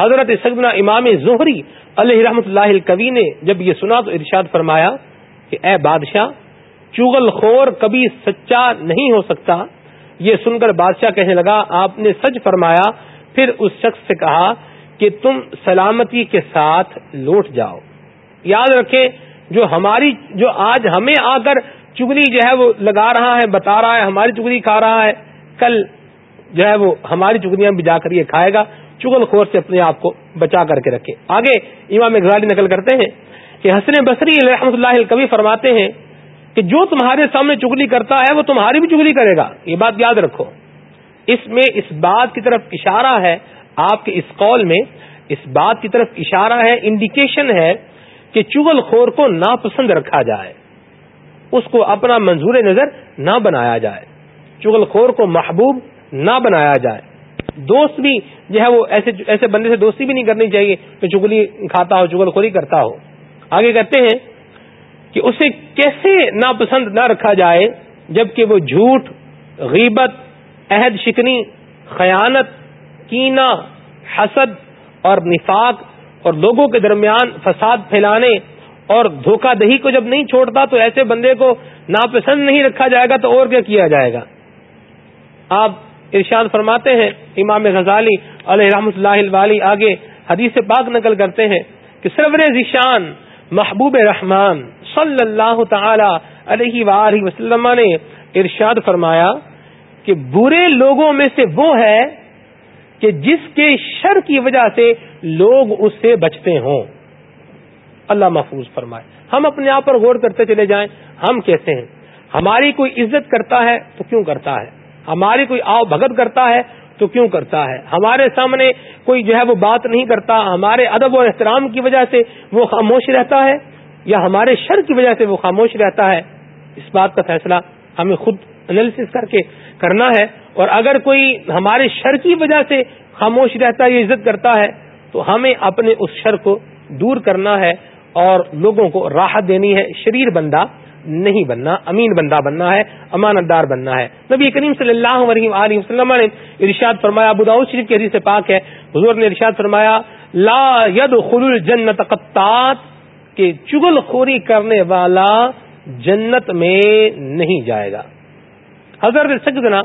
A: حضرت سگنا امام زہری علیہ رحمت اللہ کبھی نے جب یہ سنا تو ارشاد فرمایا کہ اے بادشاہ، چغل خور کبھی سچا نہیں ہو سکتا۔ یہ سن کر بادشاہ کہنے لگا، آپ نے سچ فرمایا، پھر اس شخص سے کہا کہ تم سلامتی کے ساتھ لوٹ جاؤ۔ یاد رکھیں، جو ہماری، جو آج ہمیں آ کر چگلی جو ہے وہ لگا رہا ہے، بتا رہا ہے، ہماری چگلی کھا رہا ہے، کل جو ہے وہ ہماری چگلیاں بھی جا کر یہ کھائے گا۔ چگل خور سے اپنے آپ کو بچا کر کے رکھے۔ آگے امام غزالی نقل کرتے ہیں کہ حسن بصری رحمۃ اللہ کبھی فرماتے ہیں کہ جو تمہارے سامنے چگلی کرتا ہے وہ تمہاری بھی چگلی کرے گا۔ یہ بات یاد رکھو۔ اس میں اس بات کی طرف اشارہ ہے، آپ کے اس قول میں اس بات کی طرف اشارہ ہے انڈیکیشن ہے کہ چگل خور کو ناپسند رکھا جائے۔ اس کو اپنا منظور نظر نہ بنایا جائے۔ چگل خور کو محبوب نہ بنایا جائے۔ دوست بھی جو ہے وہ ایسے ایسے بندے سے دوستی بھی نہیں کرنی چاہیے کہ چگلی کھاتا ہو، چگل خوری کرتا ہو۔ آگے کہتے ہیں کہ اسے کیسے ناپسند نہ رکھا جائے جبکہ وہ جھوٹ، غیبت، عہد شکنی، خیانت کینا حسد اور نفاق اور لوگوں کے درمیان فساد پھیلانے اور دھوکہ دہی کو جب نہیں چھوڑتا تو ایسے بندے کو ناپسند نہیں رکھا جائے گا تو اور کیا کیا جائے گا۔ آپ ارشاد فرماتے ہیں امام غزالی علیہ رحمۃ اللہ آگے حدیث پاک نقل کرتے ہیں کہ سرور ذیشان محبوب رحمان صلی اللہ تعالی علیہ وآلہ وسلم نے ارشاد فرمایا کہ برے لوگوں میں سے وہ ہے کہ جس کے شر کی وجہ سے لوگ اس سے بچتے ہوں۔ اللہ محفوظ فرمائے۔ ہم اپنے آپ پر غور کرتے چلے جائیں۔ ہم کہتے ہیں، ہماری کوئی عزت کرتا ہے تو کیوں کرتا ہے؟ ہماری کوئی آؤ بھگت کرتا ہے تو کیوں کرتا ہے؟ ہمارے سامنے کوئی جو ہے وہ بات نہیں کرتا، ہمارے ادب اور احترام کی وجہ سے وہ خاموش رہتا ہے یا ہمارے شر کی وجہ سے وہ خاموش رہتا ہے؟ اس بات کا فیصلہ ہمیں خود انالیس کر کے کرنا ہے اور اگر کوئی ہمارے شر کی وجہ سے خاموش رہتا ہے یا عزت کرتا ہے، تو ہمیں اپنے اس شر کو دور کرنا ہے اور لوگوں کو راحت دینی ہے، شریر بندہ نہیں بننا، امین بندہ بننا ہے امانت دار بننا ہے۔ نبی کریم صلی اللہ علیہ وسلم نے ارشاد فرمایا، ابو بداؤ شریف کے حدیث سے پاک ہے، حضور نے ارشاد فرمایا، لا ید خل جنت قطات، کہ چگل خوری کرنے والا جنت میں نہیں جائے گا۔ حضرت سجدنا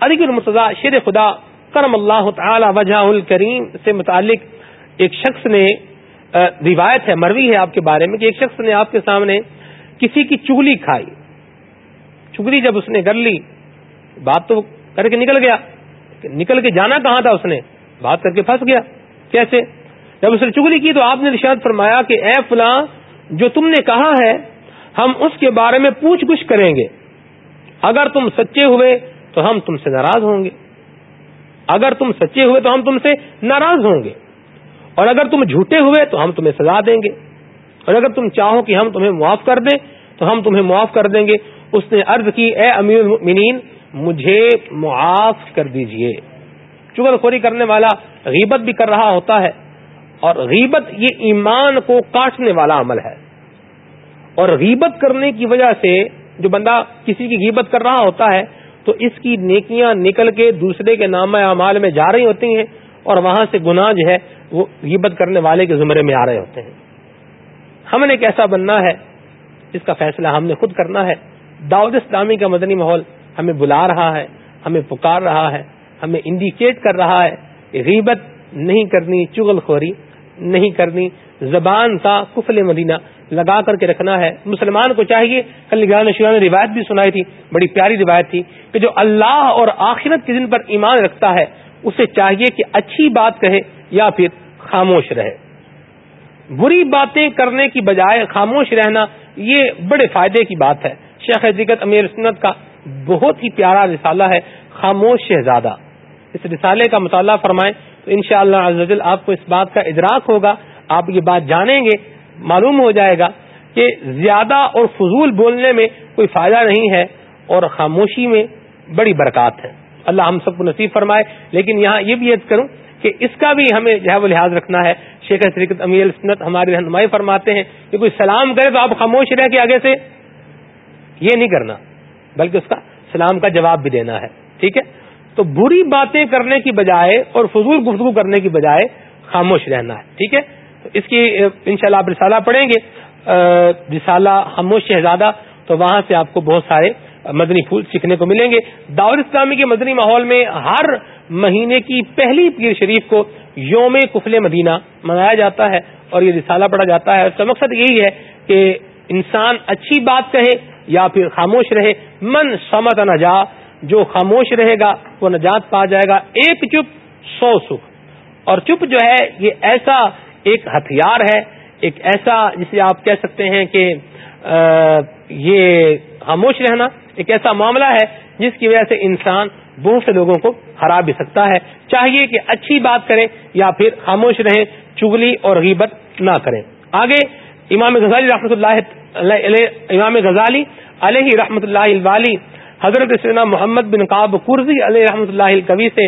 A: علی المرتضی شیر خدا کرم اللہ تعالی وجہ الکریم سے متعلق ایک شخص نے روایت ہے، مروی ہے آپ کے بارے میں، کہ ایک شخص نے آپ کے سامنے کسی کی چگلی کھائی۔ چگلی جب اس نے کر لی، بات تو کر کے نکل گیا۔ نکل کے جانا کہاں تھا اس نے؟ بات کر کے پھنس گیا۔ کیسے؟ جب اس نے چگلی کی تو آپ نے رشاد فرمایا کہ اے فلاں، جو تم نے کہا ہے، ہم اس کے بارے میں پوچھ گچھ کریں گے۔ اگر تم سچے ہوئے تو ہم تم سے ناراض ہوں گے۔ اگر تم سچے ہوئے تو ہم تم سے ناراض ہوں گے۔ اور اگر تم جھوٹے ہوئے تو ہم تمہیں سزا دیں گے۔ اور اگر تم چاہو کہ ہم تمہیں معاف کر دیں، تو ہم تمہیں معاف کر دیں گے۔ اس نے عرض کی، اے امیر المؤمنین، مجھے معاف کر دیجیے۔ چگل خوری کرنے والا غیبت بھی کر رہا ہوتا ہے، اور غیبت یہ ایمان کو کاٹنے والا عمل ہے۔ اور غیبت کرنے کی وجہ سے جو بندہ کسی کی غیبت کر رہا ہوتا ہے، تو اس کی نیکیاں نکل کے دوسرے کے نام اعمال میں جا رہی ہوتی ہیں، اور وہاں سے گناہ جو ہے، وہ غیبت کرنے والے کے زمرے میں آ رہے ہوتے ہیں۔ ہم نے کیسا بننا ہے اس کا فیصلہ ہم نے خود کرنا ہے۔ داود اسلامی کا مدنی ماحول ہمیں بلا رہا ہے، ہمیں پکار رہا ہے، ہمیں انڈیکیٹ کر رہا ہے کہ غیبت نہیں کرنی چغل خوری نہیں کرنی، زبان کا کفل مدینہ لگا کر کے رکھنا ہے۔ مسلمان کو چاہیے کل نگران شیرا نے روایت بھی سنائی تھی، بڑی پیاری روایت تھی کہ جو اللہ اور آخرت کے دن پر ایمان رکھتا ہے، اسے چاہیے کہ اچھی بات کہے یا پھر خاموش رہے۔ بری باتیں کرنے کی بجائے خاموش رہنا، یہ بڑے فائدے کی بات ہے۔ شیخ حقیقت امیر سنت کا بہت ہی پیارا رسالہ ہے، خاموش شہزادہ۔ اس رسالے کا مطالعہ فرمائیں تو ان شاء اللہ آپ کو اس بات کا ادراک ہوگا۔ آپ یہ بات جانیں گے، معلوم ہو جائے گا کہ زیادہ اور فضول بولنے میں کوئی فائدہ نہیں ہے اور خاموشی میں بڑی برکات ہے۔ اللہ ہم سب کو نصیب فرمائے، لیکن یہاں یہ بھی عید کروں کہ اس کا بھی ہمیں جو ہے وہ لحاظ رکھنا ہے۔ شیخ شریکت امیر السنت ہماری رہنمائی فرماتے ہیں کہ کوئی سلام کرے تو آپ خاموش رہ کے آگے سے۔ یہ نہیں کرنا، بلکہ اس کا سلام کا جواب بھی دینا ہے، ٹھیک ہے؟ تو بری باتیں کرنے کی بجائے اور فضول گفتگو کرنے کی بجائے خاموش رہنا ہے، ٹھیک ہے؟ تو اس کی انشاءاللہ آپ رسالہ پڑھیں گے۔ رسالہ خاموش شہزادہ، تو وہاں سے آپ کو بہت سارے مدنی پھول سیکھنے کو ملیں گے۔ داور اسلامی کے مدنی ماحول میں ہر مہینے کی پہلی پیر شریف کو یوم کفل مدینہ منایا جاتا ہے اور یہ رسالہ پڑھا جاتا ہے۔ اس کا مقصد یہی ہے کہ انسان اچھی بات کہے یا پھر خاموش رہے۔ من سمت نجا، جو خاموش رہے گا وہ نجات پا جائے گا۔ ایک چپ سو سکھ۔ اور چپ جو ہے، یہ ایسا ایک ہتھیار ہے، ایک ایسا جسے آپ کہہ سکتے ہیں کہ یہ خاموش رہنا۔ ایک ایسا معاملہ ہے جس کی وجہ سے انسان بہت سے لوگوں کو ہرا بھی سکتا ہے۔ چاہیے کہ اچھی بات کریں یا پھر خاموش رہیں، چگلی اور غیبت نہ کریں۔ آگے امام غزالی رحمۃ اللہ امام غزالی علیہ رحمۃ اللہ الوالی حضرت سینا محمد بن قاب قرضی علیہ رحمۃ اللہ الکوی سے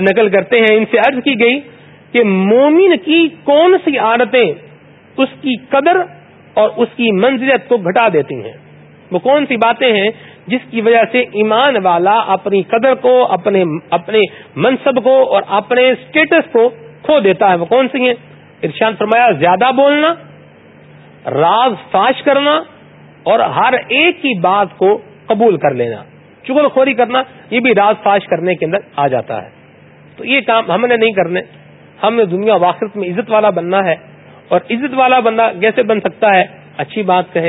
A: نقل کرتے ہیں۔ ان سے عرض کی گئی کہ مومن کی کون سی عادتیں اس کی قدر اور اس کی منزلت کو گھٹا دیتی ہیں؟ وہ کون سی باتیں ہیں جس کی وجہ سے ایمان والا اپنی قدر کو، اپنے اپنے منصب کو اور اپنے اسٹیٹس کو کھو دیتا ہے۔ وہ کون سی ہیں؟ ارشان فرمایا، زیادہ بولنا، راز فاش کرنا اور ہر ایک کی بات کو قبول کر لینا۔ چگل خوری کرنا، یہ بھی راز فاش کرنے کے اندر آ جاتا ہے۔ تو یہ کام ہم نے نہیں کرنے۔ ہم نے دنیا واقعت میں عزت والا بننا ہے اور عزت والا بندہ کیسے بن سکتا ہے؟ اچھی بات کہے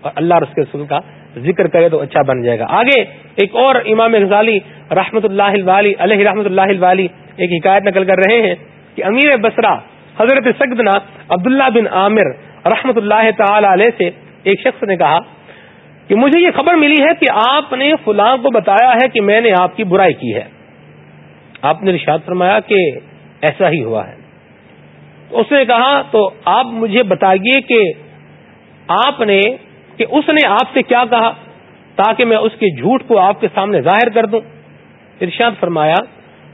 A: اور اللہ اور اس کے رسول کا ذکر کرے تو اچھا بن جائے گا۔ آگے ایک اور امام غزالی رحمت اللہ الوالی علیہ رحمت اللہ الوالی ایک حکایت نقل کر رہے ہیں کہ امیر بسرا حضرت سگدنا عبداللہ بن عامر رحمت اللہ تعالی علیہ سے ایک شخص نے کہا کہ مجھے یہ خبر ملی ہے کہ آپ نے فلاں کو بتایا ہے کہ میں نے آپ کی برائی کی ہے۔ آپ نے رشاد فرمایا کہ ایسا ہی ہوا ہے۔ تو اس نے کہا تو آپ مجھے بتائیے کہ آپ نے کہ اس نے آپ سے کیا کہا تاکہ میں اس کے جھوٹ کو آپ کے سامنے ظاہر کر دوں؟ ارشاد فرمایا،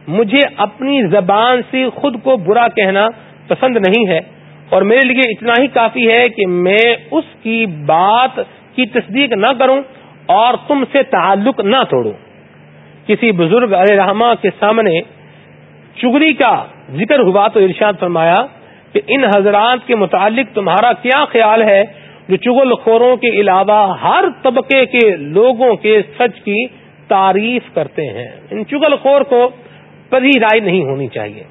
A: مجھے اپنی زبان سے خود کو برا کہنا پسند نہیں ہے اور میرے لیے اتنا ہی کافی ہے کہ میں اس کی بات کی تصدیق نہ کروں اور تم سے تعلق نہ توڑوں۔ کسی بزرگ علیہ رحما کے سامنے چگری کا ذکر ہوا تو ارشاد فرمایا کہ ان حضرات کے متعلق تمہارا کیا خیال ہے؟ جو چگل خوروں کے علاوہ ہر طبقے کے لوگوں کے سچ کی تعریف کرتے ہیں۔ ان چگل خور کو پری رائے نہیں ہونی چاہیے۔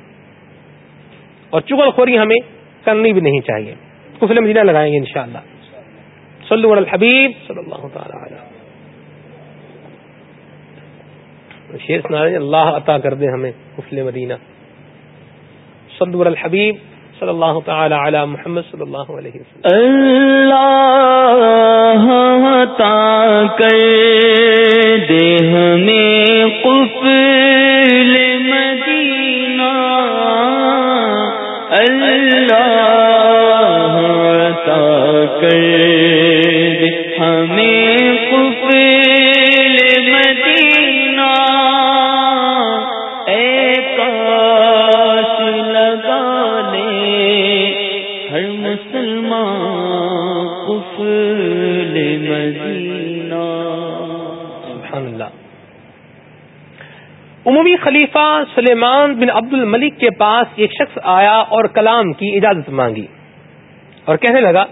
A: اور چگل خوری ہمیں کرنی بھی نہیں چاہیے۔ کفل مدینہ لگائیں گے انشاءاللہ۔ صلو علی الحبیب، صلی اللہ تعالی علیہ۔ شیر سنا اللہ عطا کر دے ہمیں کفل مدینہ۔ صلو علی الحبیب۔ صلی اللہ تعالی علی محمد صلی اللہ علیہ وسلم.
C: اللہ عطا کر دے ہمیں قفل مدینہ۔ اللہ عطا کر
A: عمومی خلیفہ سلیمان بن عبد الملک کے پاس ایک شخص آیا اور کلام کی اجازت مانگی اور کہنے لگا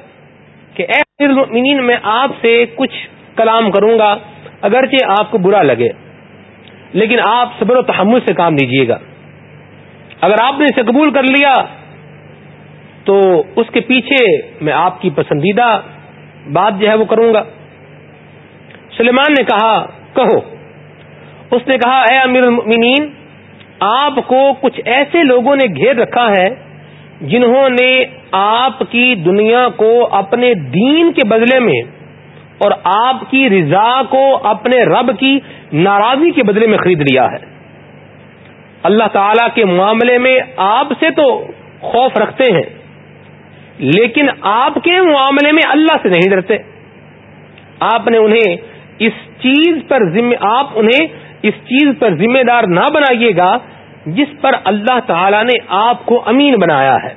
A: کہ اے المؤمنین، میں آپ سے کچھ کلام کروں گا، اگرچہ آپ کو برا لگے، لیکن آپ صبر و تحمل سے کام لیجیے گا۔ اگر آپ نے اسے قبول کر لیا، تو اس کے پیچھے میں آپ کی پسندیدہ بات جو ہے وہ کروں گا۔ سلیمان نے کہا، کہو۔ اس نے کہا، اے امیر المؤمنین، آپ کو کچھ ایسے لوگوں نے گھیر رکھا ہے جنہوں نے آپ کی دنیا کو اپنے دین کے بدلے میں اور آپ کی رضا کو اپنے رب کی ناراضی کے بدلے میں خرید لیا ہے۔ اللہ تعالی کے معاملے میں آپ سے تو خوف رکھتے ہیں، لیکن آپ کے معاملے میں اللہ سے نہیں ڈرتے۔ آپ نے انہیں اس چیز پر ذمہ، آپ انہیں اس چیز پر ذمہ دار نہ بنائیے گا جس پر اللہ تعالی نے آپ کو امین بنایا ہے۔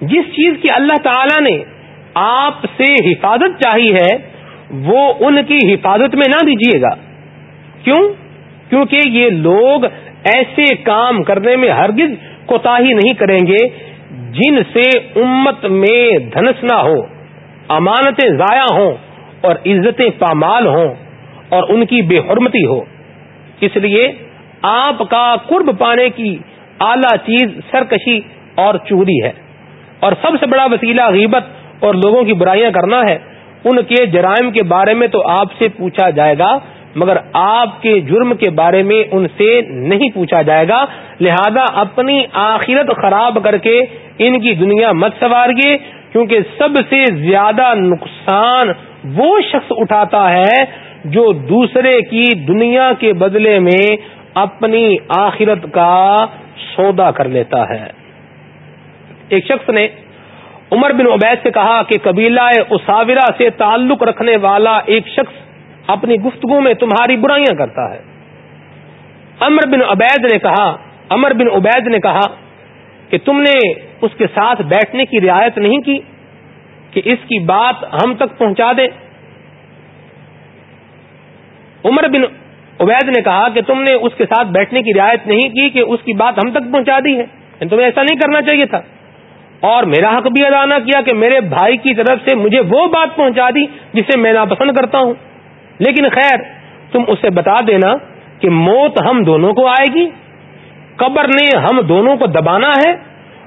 A: جس چیز کی اللہ تعالی نے آپ سے حفاظت چاہی ہے، وہ ان کی حفاظت میں نہ دیجیے گا۔ کیوں؟ کیونکہ یہ لوگ ایسے کام کرنے میں ہرگز کوتا نہیں کریں گے جن سے امت میں دھنس نہ ہو، امانتیں ضائع ہوں اور عزتیں پامال ہوں۔ اور ان کی بے حرمتی ہو۔ اس لیے آپ کا قرب پانے کی اعلی چیز سرکشی اور چوری ہے۔ اور سب سے بڑا وسیلہ غیبت اور لوگوں کی برائیاں کرنا ہے۔ ان کے جرائم کے بارے میں تو آپ سے پوچھا جائے گا، مگر آپ کے جرم کے بارے میں ان سے نہیں پوچھا جائے گا۔ لہذا اپنی آخرت خراب کر کے ان کی دنیا مت سواریے کیونکہ سب سے زیادہ نقصان وہ شخص اٹھاتا ہے جو دوسرے کی دنیا کے بدلے میں اپنی آخرت کا سودا کر لیتا ہے۔ ایک شخص نے عمر بن عبید سے کہا کہ قبیلہ اساورہ سے تعلق رکھنے والا ایک شخص اپنی گفتگو میں تمہاری برائیاں کرتا ہے۔ امر بن عبید نے کہا امر بن عبید نے کہا کہ تم نے اس کے ساتھ بیٹھنے کی رعایت نہیں کی کہ اس کی بات ہم تک پہنچا دیں عمر بن عبید نے کہا کہ تم نے اس کے ساتھ بیٹھنے کی رعایت نہیں کی کہ اس کی بات ہم تک پہنچا دی ہے۔ یعنی تمہیں ایسا نہیں کرنا چاہیے تھا۔ اور میرا حق بھی ادا نہ کیا کہ میرے بھائی کی طرف سے مجھے وہ بات پہنچا دی جسے میں ناپسند کرتا ہوں۔ لیکن خیر، تم اسے بتا دینا کہ موت ہم دونوں کو آئے گی، قبر نے ہم دونوں کو دبانا ہے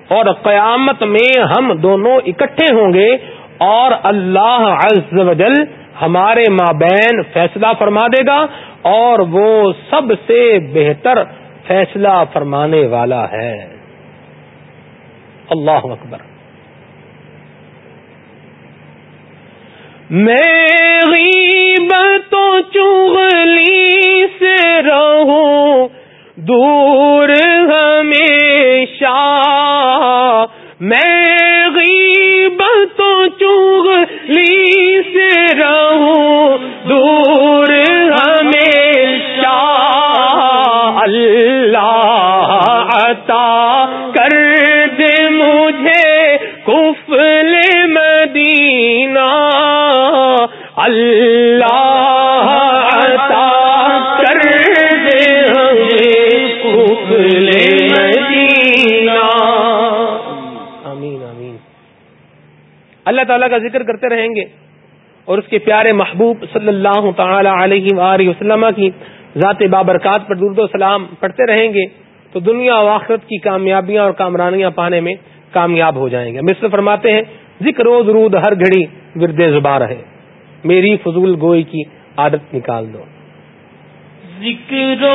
A: اور قیامت میں ہم دونوں اکٹھے ہوں گے اور اللہ عز و جل ہمارے مابین فیصلہ فرما دے گا اور وہ سب سے بہتر فیصلہ فرمانے والا ہے۔ اللہ اکبر۔ میں غیبتوں چغلی سے رہوں، دور ہمیشہ۔ میں غیبتوں چغلی دور ہمیشہ اللہ عطا کر دے مجھے کفل مدینہ اللہ عطا کر دے کفل مدینہ آمین آمین۔ اللہ تعالیٰ کا ذکر کرتے رہیں گے۔ اور اس کے پیارے محبوب صلی اللہ تعالی علیہ وآلہ وسلم کی ذات بابرکات پر درد و سلام پڑھتے رہیں گے تو دنیا و آخرت کی کامیابیاں اور کامرانیاں پانے میں کامیاب ہو جائیں گے۔ مصر فرماتے ہیں، ذکر و درود ہر گھڑی ورد زباں رہے۔ میری فضول گوئی کی عادت نکال دو۔
C: ذکر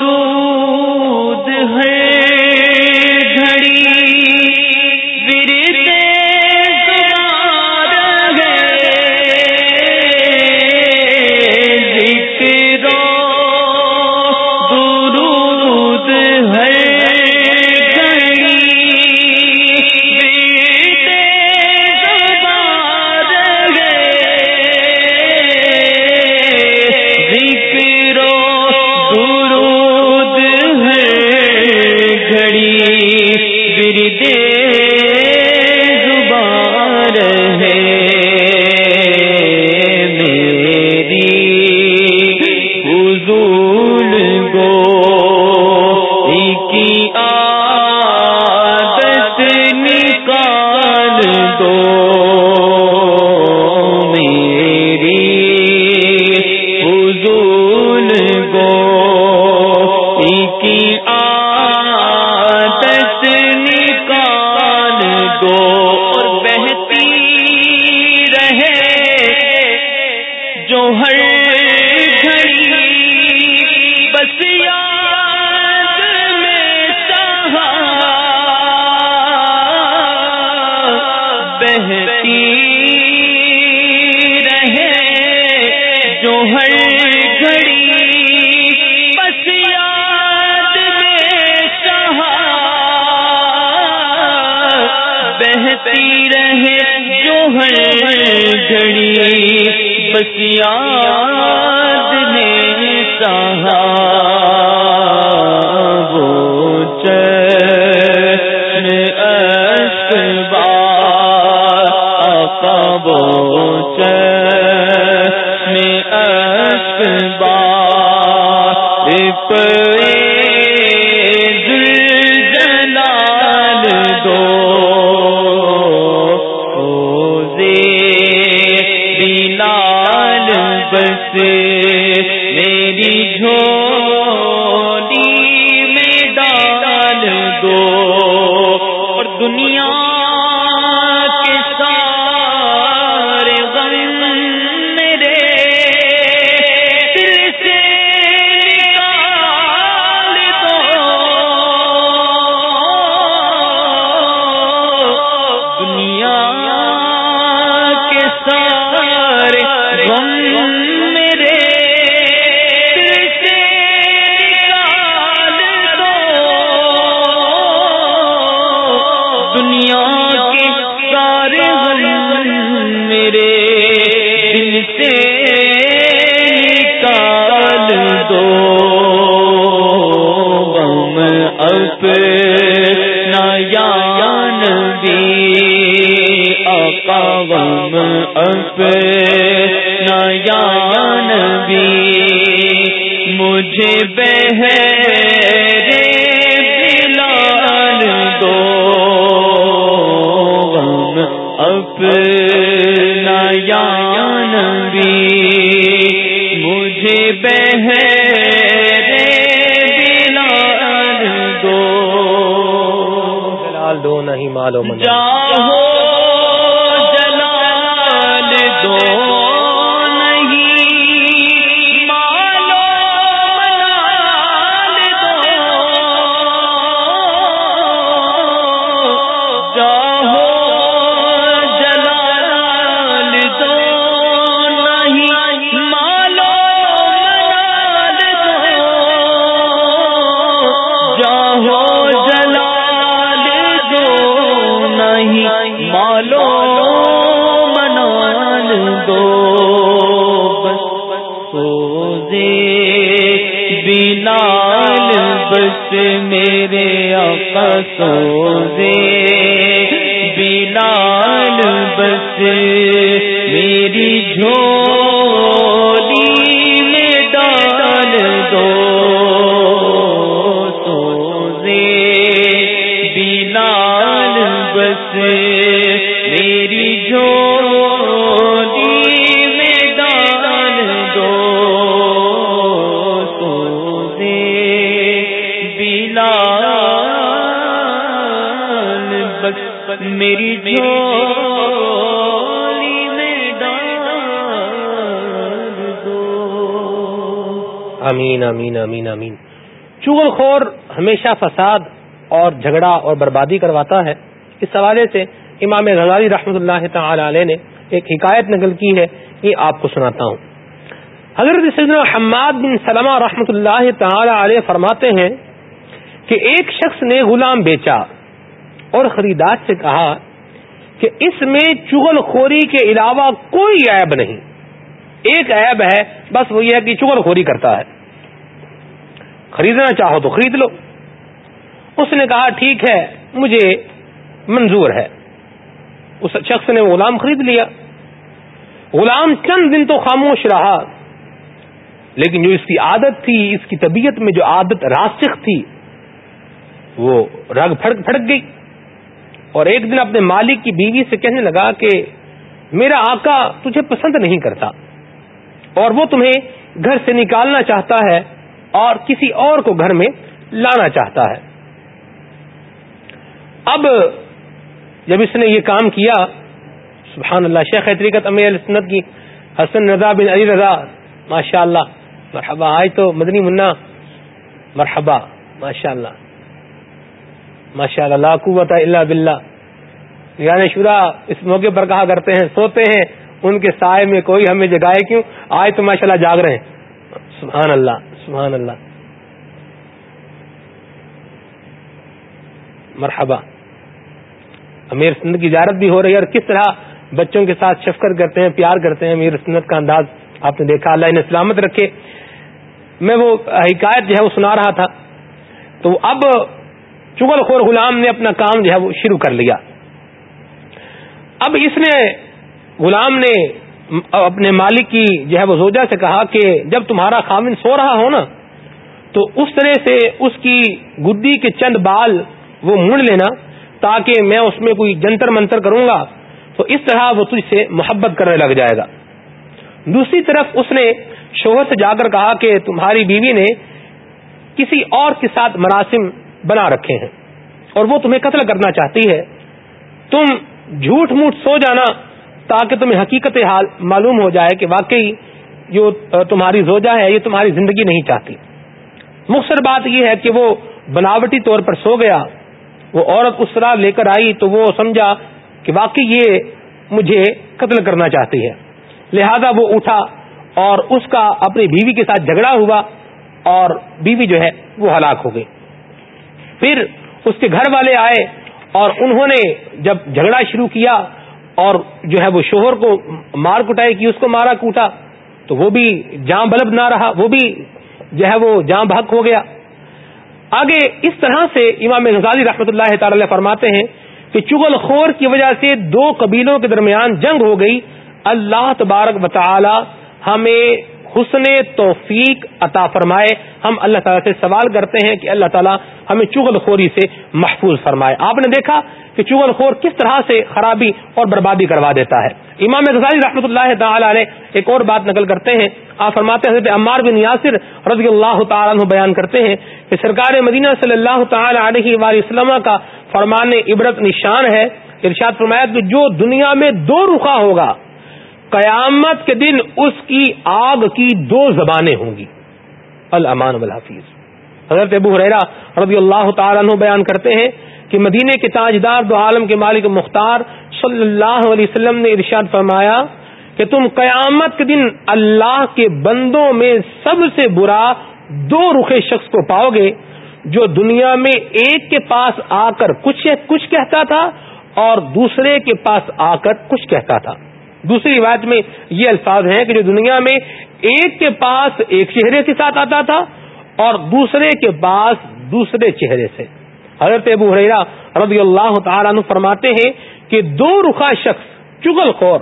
C: درود ہے مجھے جڑی
A: بس یاد نے
C: کہا، وہ چین اسبا آقا، وہ چین پے دل جلال دو سے میری جھولی میں ڈال دو اور دنیا میری جھولی میں ڈال دو
A: امین امین امین امین چغل خور ہمیشہ فساد اور جھگڑا اور بربادی کرواتا ہے۔ اس حوالے سے امام غزالی رحمۃ اللہ تعالی علیہ نے ایک حکایت نقل کی ہے، یہ آپ کو سناتا ہوں۔ حضرت سیدنا حماد بن سلمہ رحمۃ اللہ تعالی علیہ فرماتے ہیں کہ ایک شخص نے غلام بیچا اور خریدار سے کہا کہ اس میں چغل خوری کے علاوہ کوئی عیب نہیں۔ ایک عیب ہے، بس وہ یہ ہے کہ چغل خوری کرتا ہے۔ خریدنا چاہو تو خرید لو۔ اس نے کہا، ٹھیک ہے، مجھے منظور ہے۔ اس شخص نے غلام خرید لیا۔ غلام چند دن تو خاموش رہا، لیکن جو اس کی عادت تھی، اس کی طبیعت میں جو عادت راسخ تھی، وہ رگ پھڑک پھڑک گئی۔ اور ایک دن اپنے مالک کی بیوی سے کہنے لگا کہ میرا آقا تجھے پسند نہیں کرتا، اور وہ تمہیں گھر سے نکالنا چاہتا ہے اور کسی اور کو گھر میں لانا چاہتا ہے۔ اب جب اس نے یہ کام کیا، سبحان اللہ، شیخ طریقت امیر السنت کی، حسن رضا بن علی رضا ماشاء اللہ مرحبا، آج تو مدنی منا، مرحبا ماشاء اللہ ماشاء اللہ قوت اللہ بلّہ یعنی شورا اس موقع پر کہا کرتے ہیں، سوتے ہیں، ان کے سائے میں کوئی ہمیں جگائے کیوں؟ آئے تو ماشاء اللہ جاگ رہے ہیں۔ سبحان اللہ سبحان اللہ۔ مرحبا۔ امیر سنت کی اجازت بھی ہو رہی ہے اور کس طرح بچوں کے ساتھ شفقت کرتے ہیں، پیار کرتے ہیں، امیر سنت کا انداز آپ نے دیکھا، اللہ انہیں سلامت رکھے۔ میں وہ حکایت جو ہے وہ سنا رہا تھا۔ تو اب چغل خور غلام نے اپنا کام جو ہے وہ شروع کر لیا۔ اب اس نے غلام نے اپنے مالک کی جو ہے وہ زوجہ سے کہا کہ جب تمہارا خامن سو رہا ہو نا، تو اس طرح سے اس کی گدی کے چند بال وہ مڑ لینا۔ تاکہ میں اس میں کوئی جنتر منتر کروں گا، تو اس طرح وہ تجھ سے محبت کرنے لگ جائے گا۔ دوسری طرف اس نے شوہر سے جا کر کہا کہ تمہاری بیوی نے کسی اور کے ساتھ مراسم بنا رکھے ہیں اور وہ تمہیں قتل کرنا چاہتی ہے۔ تم جھوٹ موٹ سو جانا تاکہ تمہیں حقیقت حال معلوم ہو جائے کہ واقعی جو تمہاری زوجہ ہے، یہ تمہاری زندگی نہیں چاہتی۔ مختصر بات یہ ہے کہ وہ بناوٹی طور پر سو گیا وہ عورت اس طرح لے کر آئی تو وہ سمجھا کہ واقعی یہ مجھے قتل کرنا چاہتی ہے۔ لہذا وہ اٹھا اور اس کا اپنی بیوی کے ساتھ جھگڑا ہوا اور بیوی جو ہے وہ ہلاک ہو گئی۔ پھر اس کے گھر والے آئے اور انہوں نے جب جھگڑا شروع کیا اور جو ہے وہ شوہر کو مار کٹائی کی، اس کو مارا کوٹا، تو وہ بھی جاں بلب نہ رہا، وہ بھی جو ہے وہ جاں بحق ہو گیا۔ آگے اس طرح سے امام غزالی رحمۃ اللہ تعالی فرماتے ہیں کہ چغل خور کی وجہ سے دو قبیلوں کے درمیان جنگ ہو گئی۔ اللہ تبارک و تعالی ہمیں حسن توفیق عطا فرمائے۔ ہم اللہ تعالیٰ سے سوال کرتے ہیں کہ اللہ تعالیٰ ہمیں چغل خوری سے محفوظ فرمائے۔ آپ نے دیکھا کہ چغل خور کس طرح سے خرابی اور بربادی کروا دیتا ہے۔ امام غزالی رحمۃ اللہ تعالی علیہ ایک اور بات نقل کرتے ہیں۔ آپ فرماتے حضرت عمار بن یاسر رضی اللہ تعالیٰ عنہ بیان کرتے ہیں کہ سرکار مدینہ صلی اللہ تعالی علیہ وآلہ وسلم کا فرمان عبرت نشان ہے۔ ارشاد فرمایا کہ جو دنیا میں دو رخا ہوگا، قیامت کے دن اس کی آگ کی دو زبانیں ہوں گی۔ الامان والحفیظ۔ حضرت ابو حریرا رضی اللہ تعالیٰ عنہ بیان کرتے ہیں کہ مدینے کے تاجدار دو عالم کے مالک مختار صلی اللہ علیہ وسلم نے ارشاد فرمایا کہ تم قیامت کے دن اللہ کے بندوں میں سب سے برا دو رخے شخص کو پاؤ گے جو دنیا میں ایک کے پاس آ کر کچھ کچھ کہتا تھا اور دوسرے کے پاس آ کر کچھ کہتا تھا۔ دوسری روایت میں یہ الفاظ ہیں کہ جو دنیا میں ایک کے پاس ایک چہرے کے ساتھ آتا تھا اور دوسرے کے پاس دوسرے چہرے سے۔ حضرت ابو حریرا رضی اللہ تعالیٰ عنہ فرماتے ہیں کہ دو رخا شخص چگل خور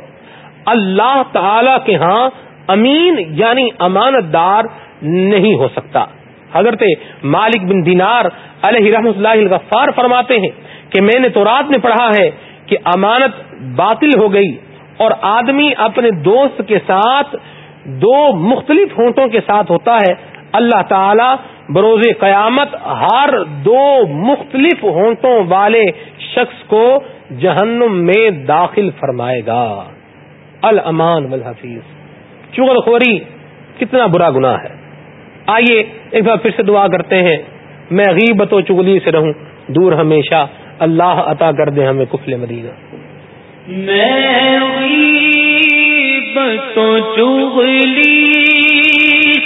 A: اللہ تعالی کے ہاں امین یعنی امانت دار نہیں ہو سکتا۔ حضرت مالک بن دینار علیہ رحمۃ اللہ الغفار فرماتے ہیں کہ میں نے تو رات میں پڑھا ہے کہ امانت باطل ہو گئی اور آدمی اپنے دوست کے ساتھ دو مختلف ہونٹوں کے ساتھ ہوتا ہے۔ اللہ تعالی بروز قیامت ہر دو مختلف ہونٹوں والے شخص کو جہنم میں داخل فرمائے گا۔ الامان والحفیظ چغل خوری؟ کتنا برا گناہ ہے. آئیے ایک بار پھر سے دعا کرتے ہیں. میں غیبت و چگلی سے رہوں. دور ہمیشہ اللہ عطا کر دے ہمیں کفل مدینہ.
C: میں غیبت و چغلی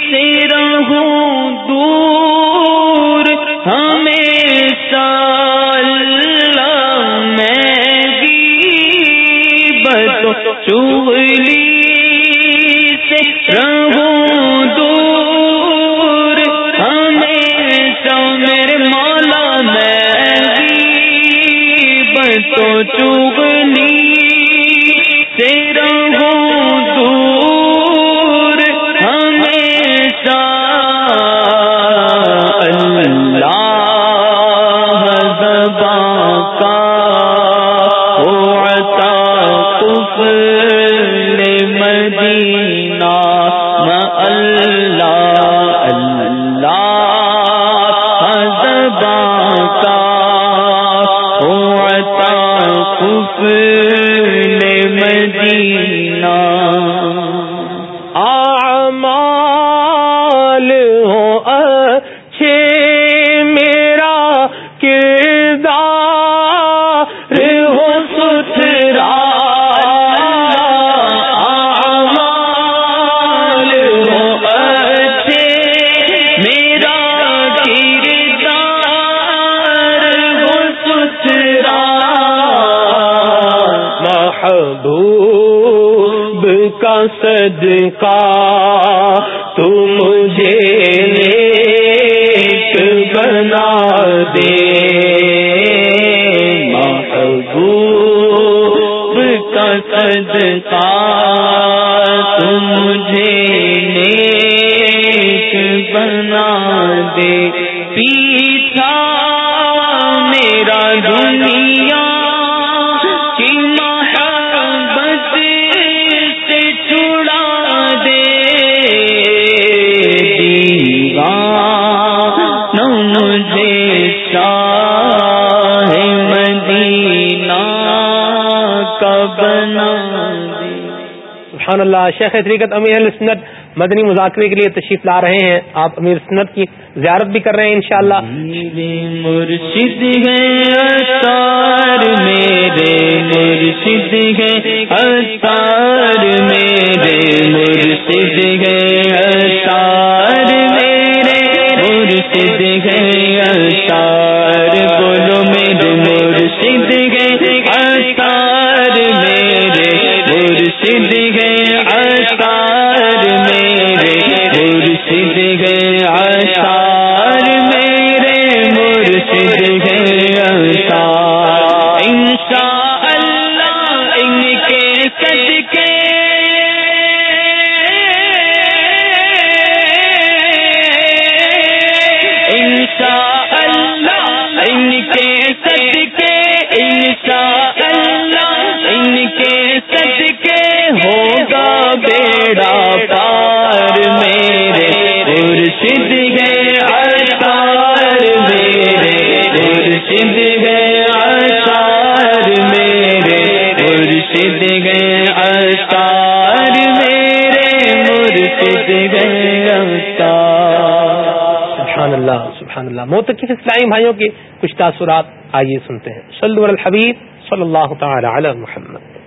C: سے رہوں. دور ہمیشہ چولی سے رہوں دور ہمیں تو میرے مولا میں
A: بس تو چوگلی صدقہ تو مجھے نیک بنا دے۔ شیخ طریقت امیر سنت مدنی مذاکرے کے لیے تشریف لا رہے ہیں۔ آپ امیر سنت کی زیارت بھی کر رہے ہیں انشاءاللہ۔
C: مرشد میرے مرشد اتار میرے مرشد اتار مرشد گئے
D: اشار میرے مرشد گئے اشار میرے مرشد گئے اشار میرے مرشد گئے اشار
A: سبحان اللہ سبحان اللہ موتقف اسلامی بھائیوں کی کچھ تاثرات آئیے سنتے ہیں۔ صلی الحبیب صلی اللہ تعالی علی محمد۔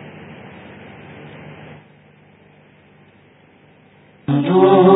E: سب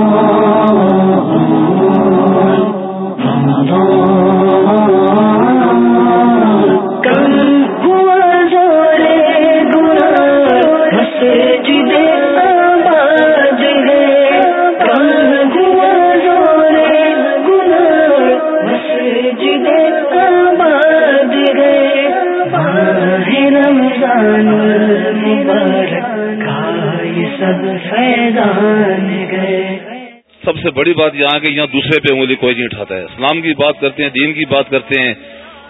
E: سے بڑی بات یہاں کہ یہاں دوسرے پہ انگلی کوئی نہیں اٹھاتا ہے۔ اسلام کی بات کرتے ہیں، دین کی بات کرتے ہیں۔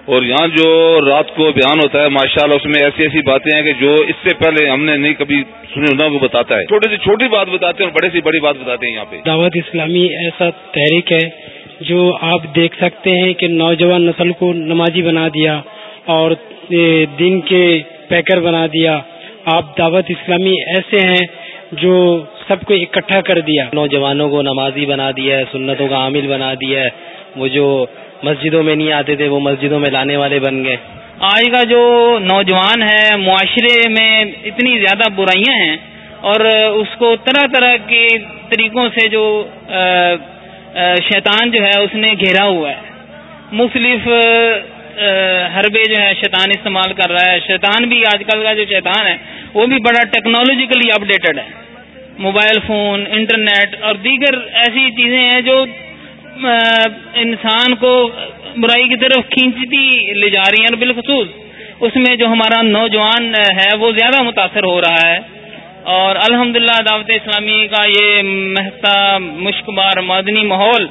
E: اور یہاں جو رات کو بیان ہوتا ہے ماشاء اللہ اس میں ایسی ایسی باتیں ہیں کہ جو اس سے پہلے ہم نے نہیں کبھی سنی وہ بتاتا ہے۔ چھوٹی سی چھوٹی بات بتاتے ہیں اور بڑے سی بڑی بات بتاتے ہیں یہاں پہ۔
F: دعوت اسلامی ایسا تحریک ہے جو آپ دیکھ سکتے ہیں کہ نوجوان نسل کو نمازی بنا دیا اور دن کے پیکر بنا دیا۔ آپ دعوت اسلامی ایسے ہیں جو سب کو اکٹھا کر دیا۔ نوجوانوں کو نمازی بنا دیا ہے، سنتوں کا عامل بنا دیا ہے۔ وہ جو مسجدوں میں نہیں آتے تھے، وہ مسجدوں میں لانے والے بن گئے۔
D: آج کا جو نوجوان ہے، معاشرے میں اتنی زیادہ برائیاں ہیں اور اس کو طرح طرح کے طریقوں سے جو شیطان جو ہے، اس نے گھیرا ہوا ہے۔ مختلف حربے جو ہے شیطان استعمال کر رہا ہے۔ شیطان بھی آج کل کا جو شیطان ہے، وہ بھی بڑا ٹیکنالوجیکلی اپڈیٹڈ ہے۔ موبائل فون، انٹرنیٹ اور دیگر ایسی چیزیں ہیں جو انسان کو برائی کی طرف کھینچتی لے جا رہی ہیں اور بالخصوص اس میں جو ہمارا نوجوان ہے وہ زیادہ متاثر ہو رہا ہے اور الحمد دعوت اسلامی کا یہ مہتا مشکبار مدنی ماحول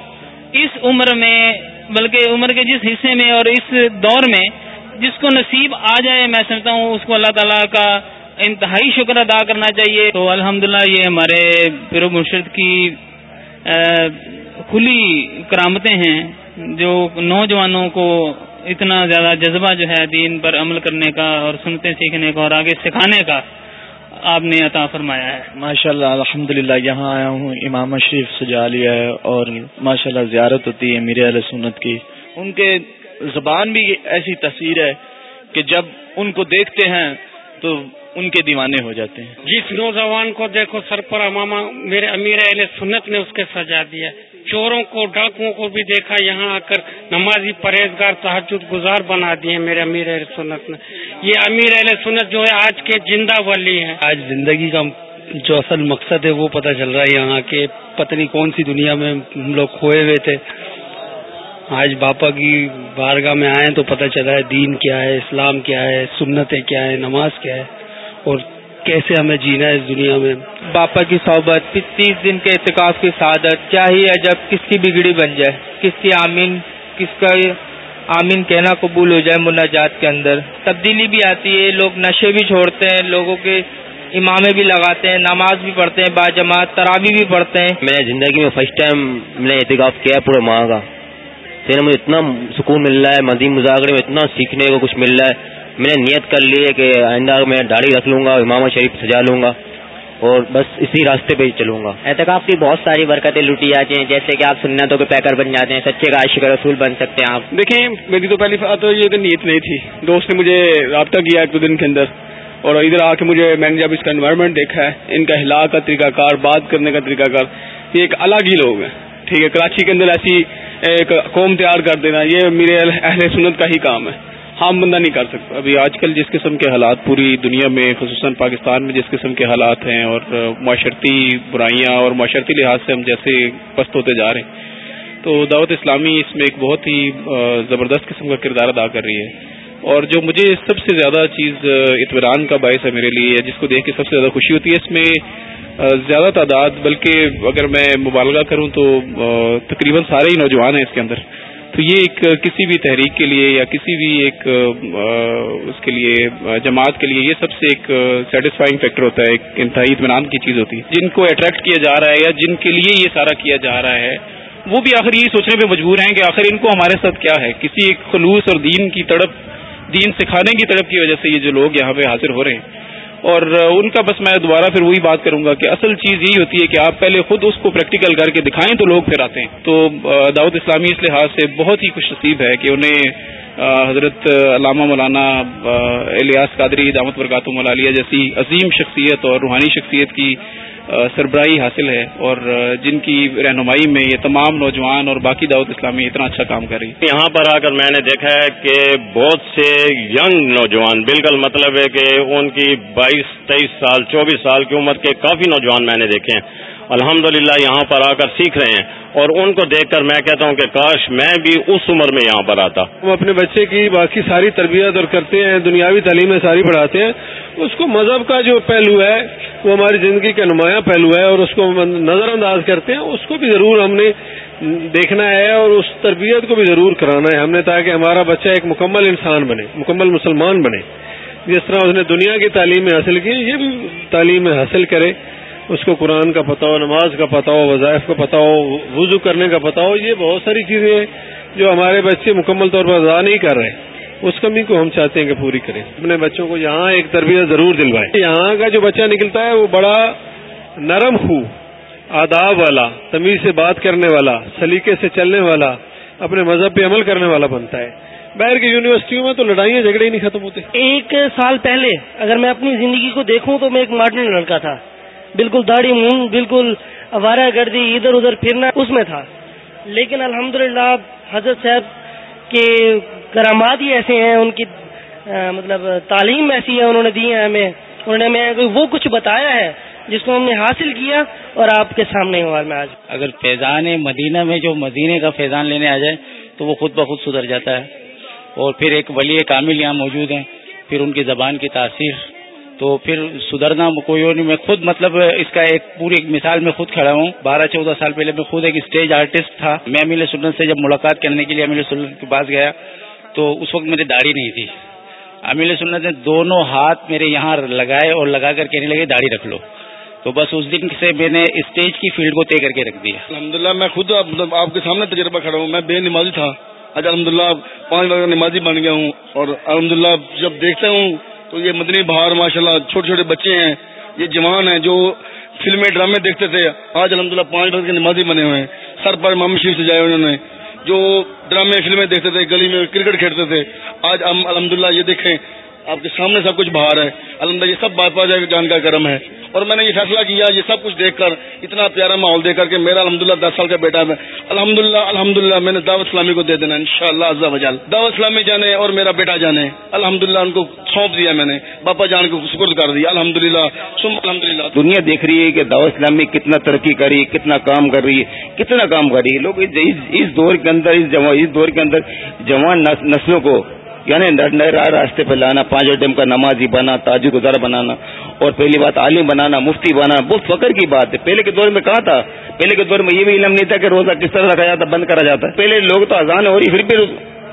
D: اس عمر میں، بلکہ عمر کے جس حصے میں اور اس دور میں جس کو نصیب آ جائے میں سمجھتا ہوں اس کو اللہ تعالیٰ کا انتہائی شکر ادا کرنا چاہیے۔ تو الحمدللہ یہ ہمارے پھر مرشد کی کھلی کرامتیں ہیں جو نوجوانوں کو اتنا زیادہ جذبہ جو ہے دین پر عمل کرنے کا اور سنتے سیکھنے کا اور آگے سکھانے کا آپ نے عطا فرمایا ہے۔
G: ماشاء اللہ الحمد یہاں آیا ہوں۔ امام شریف سجا لیا ہے اور ماشاء اللہ زیارت ہوتی ہے میرے علیہ سنت کی۔ ان کے زبان بھی ایسی تصویر ہے کہ جب ان کو دیکھتے ہیں تو ان کے دیوانے ہو جاتے ہیں۔
F: جس نوجوان کو دیکھو سر پر اماما میرے امیر اہل سنت نے اس کے سجا دیا۔ چوروں کو ڈاکوؤں کو بھی دیکھا یہاں آ کر نمازی پرہیزگار تحجد گزار بنا دیے میرے امیر اہل سنت نے۔ یہ امیر اہل سنت جو ہے آج کے زندہ ولی ہیں۔
G: آج زندگی کا جو اصل مقصد ہے وہ پتہ چل رہا ہے یہاں کے پتنی کون سی دنیا میں ہم لوگ کھوئے ہوئے تھے۔ آج باپا کی بارگاہ میں آئے تو پتہ چلا ہے دین کیا ہے اسلام کیا ہے سنتیں کیا ہے نماز کیا ہے۔ اور کیسے ہمیں جینا ہے اس دنیا میں؟
H: باپا کی صحبت تیس دن کے اعتکاف کی سعادت، کیا ہی ہے جب کس کی بگڑی بن جائے؟ کس کی آمین، کس کا آمین کہنا قبول ہو جائے مناجات کے اندر؟ تبدیلی بھی آتی ہے، لوگ نشے بھی چھوڑتے ہیں، لوگوں کے امامے بھی لگاتے ہیں، نماز بھی پڑھتے ہیں با جماعت تراوی بھی پڑھتے ہیں۔
I: میں نے زندگی میں فرسٹ ٹائم میں نے احتکاف کیا ہے پورے ماہ کا۔ پھر یعنی مجھے اتنا سکون مل رہا ہے مدیم مذاکرے میں اتنا سیکھنے کو کچھ مل رہا ہے۔ میں نے نیت کر لی ہے کہ آئندہ میں داڑھی رکھ لوں گا امام شریف سجا لوں گا اور بس اسی راستے پہ ہی چلوں گا۔
J: احتکاب کی بہت ساری برکتیں لوٹی جاتی ہیں جیسے کہ آپ سنتوں کے پیکر بن جاتے ہیں سچے کا عاشق رسول بن سکتے ہیں آپ۔
K: دیکھیں میری تو پہلی تو یہ نیت نہیں تھی۔ دوست نے مجھے رابطہ کیا ایک دو دن کے اندر اور ادھر آ کے مجھے میں نے جب اس کا انوائرمنٹ دیکھا ہے ان کا ہلا کا طریقہ کار بات کرنے کا طریقہ کار یہ ایک الگ ہی لوگ ہیں۔ ٹھیک ہے کراچی کے اندر ایسی ایک قوم تیار کر دینا یہ میرے اہل سنت کا ہی کام ہے۔ عام بندہ نہیں کر سکتا۔ ابھی آج کل جس قسم کے حالات پوری دنیا میں، خصوصاً پاکستان میں جس قسم کے حالات ہیں اور معاشرتی برائیاں اور معاشرتی لحاظ سے ہم جیسے پست ہوتے جا رہے ہیں۔ تو دعوت اسلامی اس میں ایک بہت ہی زبردست قسم کا کردار ادا کر رہی ہے۔ اور جو مجھے سب سے زیادہ چیز اطمینان کا باعث ہے میرے لیے جس کو دیکھ کے سب سے زیادہ خوشی ہوتی ہے، اس میں زیادہ تعداد، بلکہ اگر میں مبالغہ کروں تو تقریباً سارے ہی نوجوان ہیں اس کے اندر۔ تو یہ ایک کسی بھی تحریک کے لیے یا کسی بھی ایک اس کے لیے جماعت کے لیے یہ سب سے ایک سیٹسفائنگ فیکٹر ہوتا ہے، ایک انتہائی اطمینان کی چیز ہوتی ہے۔ جن کو اٹریکٹ کیا جا رہا ہے یا جن کے لیے یہ سارا کیا جا رہا ہے، وہ بھی آخر یہی سوچنے پہ مجبور ہیں کہ آخر ان کو ہمارے ساتھ کیا ہے۔ کسی ایک خلوص اور دین کی تڑپ، دین سکھانے کی تڑپ کی وجہ سے یہ جو لوگ یہاں پہ حاضر ہو رہے ہیں اور ان کا بس میں دوبارہ پھر وہی بات کروں گا کہ اصل چیز یہی ہوتی ہے کہ آپ پہلے خود اس کو پریکٹیکل کر کے دکھائیں تو لوگ پھر آتے ہیں۔ تو دعوت اسلامی اس لحاظ سے بہت ہی خوش نصیب ہے کہ انہیں حضرت علامہ مولانا الیاس قادری دامت برکات ملالیہ جیسی عظیم شخصیت اور روحانی شخصیت کی سربراہی حاصل ہے اور جن کی رہنمائی میں یہ تمام نوجوان اور باقی دعوت اسلامی اتنا اچھا کام کر رہی ہے۔
L: یہاں پر آ کر میں نے دیکھا ہے کہ بہت سے ینگ نوجوان، بالکل مطلب ہے کہ ان کی بائیس، تیئیس سال، چوبیس سال کی عمر کے کافی نوجوان میں نے دیکھے ہیں۔ الحمدللہ یہاں پر آ کر سیکھ رہے ہیں اور ان کو دیکھ کر میں کہتا ہوں کہ کاش میں بھی اس عمر میں یہاں پر آتا۔
M: ہم اپنے بچے کی باقی ساری تربیت اور کرتے ہیں، دنیاوی تعلیمیں ساری پڑھاتے ہیں۔ اس کو مذہب کا جو پہلو ہے، وہ ہماری زندگی کا نمایاں پہلو ہے اور اس کو نظر انداز کرتے ہیں، اس کو بھی ضرور ہم نے دیکھنا ہے اور اس تربیت کو بھی ضرور کرانا ہے۔ ہم نے تاکہ ہمارا بچہ ایک مکمل انسان بنے، مکمل مسلمان بنے۔ جس طرح اس نے دنیا کی تعلیم حاصل کی، یہ بھی تعلیم حاصل کرے۔ اس کو قرآن کا پتہ ہو، نماز کا پتہ ہو، وظائف کا پتہ ہو، وضو کرنے کا پتہ ہو، یہ بہت ساری چیزیں ہیں جو ہمارے بچے مکمل طور پر ادا نہیں کر رہے۔ اس کمی کو ہم چاہتے ہیں کہ پوری کریں۔ اپنے بچوں کو یہاں ایک تربیت ضرور دلوائیں۔ یہاں کا جو بچہ نکلتا ہے، وہ بڑا نرم خو، آداب والا، تمیز سے بات کرنے والا، سلیقے سے چلنے والا، اپنے مذہب پہ عمل کرنے والا بنتا ہے۔ باہر کی یونیورسٹیوں میں تو لڑائیاں جھگڑے ہی نہیں ختم ہوتے۔
N: ایک سال پہلے اگر میں اپنی زندگی کو دیکھوں تو میں ایک ماڈرن لڑکا تھا۔ بالکل داڑھی منہ بالکل آوارہ گردی ادھر ادھر پھرنا اس میں تھا۔ لیکن الحمدللہ حضرت صاحب کے کرامات ہی ایسے ہیں، ان کی مطلب تعلیم ایسی ہے، انہوں نے دی ہے ہمیں۔ انہوں نے ہمیں وہ کچھ بتایا ہے جس کو ہم نے حاصل کیا اور آپ کے سامنے ہوا میں آج۔
O: اگر فیضان مدینہ میں جو مدینے کا فیضان لینے آ جائے تو وہ خود بخود سدھر جاتا ہے۔ اور پھر ایک ولی کامل یہاں موجود ہیں، پھر ان کی زبان کی تاثیر۔ تو پھر سدھرنا کوئی اور نہیں، میں خود مطلب اس کا ایک پوری مثال میں خود کھڑا ہوں۔ بارہ چودہ سال پہلے میں خود ایک اسٹیج آرٹسٹ تھا۔ میں امیل سنت سے جب ملاقات کرنے کے لیے امیل سنت کے پاس گیا، تو اس وقت میری داڑھی نہیں تھی۔ امیل سنت نے دونوں ہاتھ میرے یہاں لگائے اور لگا کر کہنے لگے، داڑھی رکھ لو۔ تو بس اس دن سے میں نے اسٹیج کی فیلڈ کو طے کر کے رکھ دیا۔
P: الحمد میں خود مطلب آپ کے سامنے تجربہ کھڑا ہوں۔ میں بے نمازی تھا۔ آج الحمد للہ پانچ بجے نمازی بن گیا ہوں۔ اور الحمد جب دیکھتا ہوں تو یہ مدنی بہار ماشاء اللہ چھوٹے چھوٹے بچے ہیں، یہ جوان ہیں جو فلمیں، ڈرامے دیکھتے تھے۔ آج الحمد للہ پانچ برس کے نمازی بنے ہوئے ہیں۔ سر پر مام شریف سے جائے انہوں نے۔ جو ڈرامے، فلمیں دیکھتے تھے، گلی میں کرکٹ کھیلتے تھے۔ آج ہم الحمدللہ یہ دیکھیں۔ آپ کے سامنے سب کچھ باہر ہے۔ الحمد یہ سب بات جائے جان کا کرم ہے۔ اور میں نے یہ فیصلہ کیا، یہ سب کچھ دیکھ کر اتنا پیارا ماحول دیکھ کر کے میرا الحمد للہ دس سال کا بیٹا ہے۔ الحمد للہ الحمد للہ میں نے دعوت اسلامی کو دے دینا ان شاء اللہ وجال دعوت اسلامی جانے اور میرا بیٹا جانے۔ الحمد للہ ان کو سونپ دیا میں نے۔ باپا جان کو سپرد کر دیا الحمد للہ الحمد للہ
Q: دنیا دیکھ رہی ہے کہ دعوت اسلامی کتنا ترقی کر رہی ہے، کتنا کام کر رہی ہے، کتنا کام کر رہی ہے۔ لوگ اس دور کے اندر، اس دور کے اندر جوان نسلوں کو یعنی راستے پہ لانا پانچ ٹیم کا نمازی بنا تاجر گزار بنانا، اور پہلی بات عالم بنانا، مفتی بنانا بہت فخر کی بات ہے۔ پہلے کے دور میں کہا تھا؟ پہلے کے دور میں یہ بھی علم نہیں تھا کہ روزہ کس طرح رکھا جاتا، بند کرا جاتا۔ پہلے لوگ تو آزان ہو رہی، پھر بھی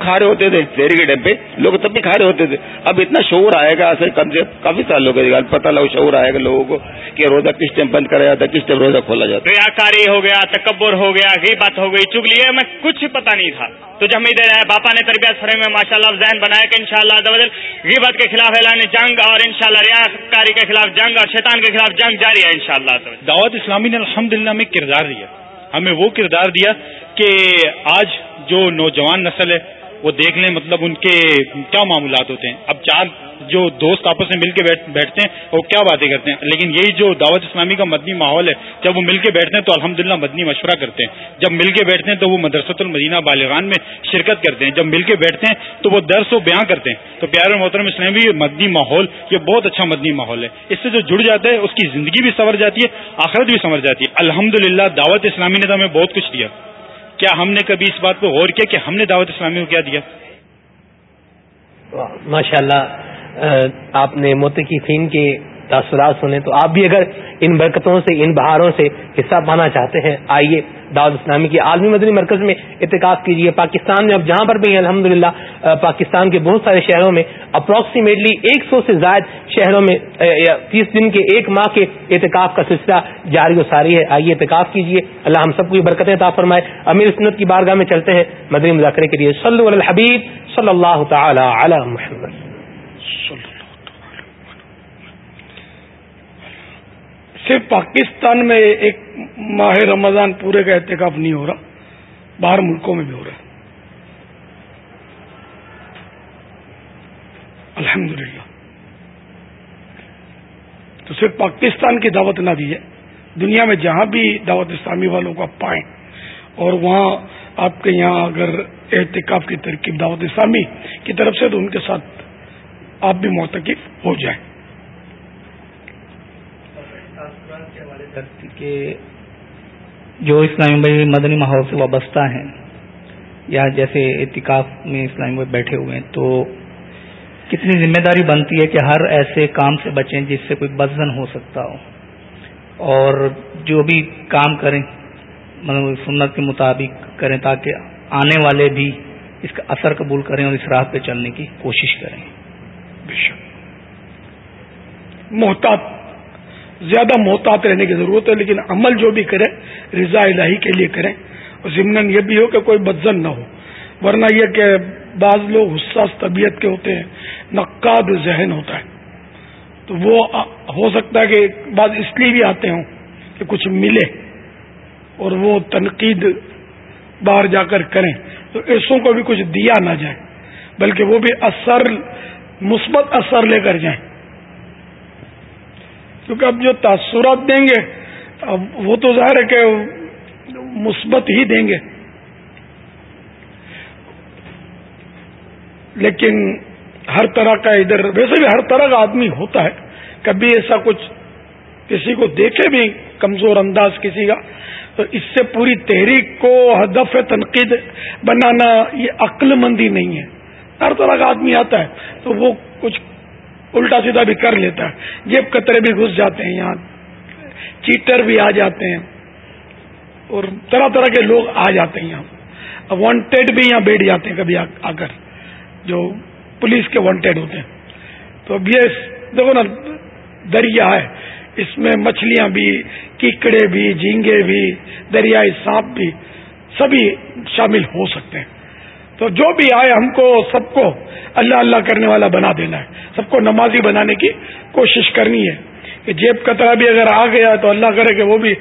Q: کھا رہے ہوتے تھے شہری کے ڈبے لوگ تب بھی کھا رہے ہوتے تھے۔ اب اتنا شعور آئے گا کم سے کافی سال ہو گئے پتہ لگو شعور آئے گا لوگوں کو کہ روزہ کس ٹائم بند کرا جاتا کس ٹائم روزہ کھولا جاتا
R: ریا کاری ہو گیا تکبر ہو گیا غیبت ہو گئی چگلی ہے میں کچھ پتا نہیں تھا۔ تو جب دے رہا ہے باپا نے تربیت فرے میں ماشاء اللہ ذہن بنایا کہ ان شاء اللہ غیبت کے خلاف اعلان جنگ اور ان شاء اللہ ریا کاری کے خلاف جنگ اور شیطان کے خلاف جنگ جاری ہے ان شاء اللہ
S: دعوت اسلامی نے الحمد للہ میں کردار دیا۔ ہمیں وہ کردار دیا کہ آج جو نوجوان نسل ہے وہ دیکھ لیں مطلب ان کے کیا معاملات ہوتے ہیں۔ اب چار جو دوست آپس میں مل کے بیٹھتے ہیں، وہ کیا باتیں کرتے ہیں؟ لیکن یہی جو دعوت اسلامی کا مدنی ماحول ہے، جب وہ مل کے بیٹھتے ہیں تو الحمدللہ مدنی مشورہ کرتے ہیں۔ جب مل کے بیٹھتے ہیں تو وہ مدرسۃ المدینہ بالغان میں شرکت کرتے ہیں۔ جب مل کے بیٹھتے ہیں تو وہ درس و بیاں کرتے ہیں۔ تو پیارے محترم اسلامی مدنی ماحول، یہ بہت اچھا مدنی ماحول ہے۔ اس سے جو جڑ جاتا ہے، اس کی زندگی بھی سنور جاتی ہے، آخرت بھی سنور جاتی ہے۔ الحمد دعوت اسلامی نے تو ہمیں بہت کچھ دیا۔ کیا ہم نے کبھی اس بات پہ غور کیا کہ ہم نے دعوت اسلامی کو کیا دیا؟
A: ماشاء اللہ آپ نے موتقی فین کے تاثرات سنیں تو آپ بھی اگر ان برکتوں سے، ان بہاروں سے حصہ پانا چاہتے ہیں، آئیے دعوت اسلامی کی عالمی مدنی مرکز میں اعتکاف کیجیے۔ پاکستان میں اب جہاں پر بھی الحمد پاکستان کے بہت سارے شہروں میں اپروکسیمیٹلی ایک سو سے زائد شہروں میں تیس دن کے ایک ماہ کے اعتکاف کا سلسلہ جاری و ساری ہے۔ آئیے اعتکاف کیجیے۔ اللہ ہم سب کو یہ برکتیں تا فرمائے۔ امیر سنت کی بارگاہ میں چلتے ہیں۔ مدنی مذاکرے کے لیے۔ صلی الحبیب صلی اللہ تعالی علی محمد۔
T: صرف پاکستان میں ایک ماہ رمضان پورے کا احتکاب نہیں ہو رہا، باہر ملکوں میں بھی ہو رہا الحمد للہ تو صرف پاکستان کی دعوت نہ دی ہے دنیا میں جہاں بھی دعوت اسلامی والوں کو آپ پائیں اور وہاں آپ کے یہاں اگر احتکاب کی ترکیب دعوت اسلامی کی طرف سے تو ان کے ساتھ آپ بھی موتقف ہو جائیں۔
U: کہ جو اسلامی بھائی مدنی ماحول سے وابستہ ہیں یا جیسے اعتکاف میں اسلامی بھائی بیٹھے ہوئے ہیں، تو کتنی ذمہ داری بنتی ہے کہ ہر ایسے کام سے بچیں جس سے کوئی بزن ہو سکتا ہو؟ اور جو بھی کام کریں مطلب سنت کے مطابق کریں تاکہ آنے والے بھی اس کا اثر قبول کریں اور اس راہ پہ چلنے کی کوشش کریں۔
T: محتاط زیادہ محتاط رہنے کی ضرورت ہے، لیکن عمل جو بھی کرے رضا الہی کے لیے کریں۔ اور ضمن یہ بھی ہو کہ کوئی بدزن نہ ہو۔ ورنہ یہ کہ بعض لوگ حساس طبیعت کے ہوتے ہیں، نقاد ذہن ہوتا ہے۔ تو وہ ہو سکتا ہے کہ بعض اس لیے بھی آتے ہوں کہ کچھ ملے اور وہ تنقید باہر جا کر کریں۔ تو ایسوں کو بھی کچھ دیا نہ جائے، بلکہ وہ بھی اثر، مثبت اثر لے کر جائیں۔ کیونکہ اب جو تاثرات دیں گے، اب وہ تو ظاہر ہے کہ مثبت ہی دیں گے۔ لیکن ہر طرح کا ادھر، ویسے بھی ہر طرح کا آدمی ہوتا ہے۔ کبھی ایسا کچھ کسی کو دیکھے بھی کمزور انداز کسی کا، تو اس سے پوری تحریک کو ہدف تنقید بنانا یہ عقل مندی نہیں ہے۔ ہر طرح کا آدمی آتا ہے، تو وہ کچھ الٹا سیدھا بھی کر لیتا ہے۔ جیب کترے بھی گھس جاتے ہیں یہاں۔ چیٹر بھی آ جاتے ہیں۔ اور طرح طرح کے لوگ آ جاتے ہیں یہاں۔ وانٹیڈ بھی یہاں بیٹھ جاتے ہیں کبھی آ کر جو پولیس کے وانٹیڈ ہوتے ہیں۔ تو اب یہ دیکھو نا، دریا ہے۔ اس میں مچھلیاں بھی، کیکڑے بھی، جھینگے بھی دریائی سانپ بھی سبھی شامل ہو سکتے ہیں۔ تو جو بھی آئے ہم کو سب کو اللہ اللہ کرنے والا بنا دینا ہے۔ سب کو نمازی بنانے کی کوشش کرنی ہے۔ کہ جیب کترا بھی اگر آ گیا تو اللہ کرے کہ وہ بھی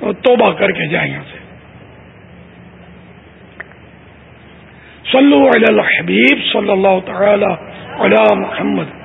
T: توبہ کر کے جائیں یہاں سے۔ صلو علی الحبیب صلی اللہ تعالی علی محمد۔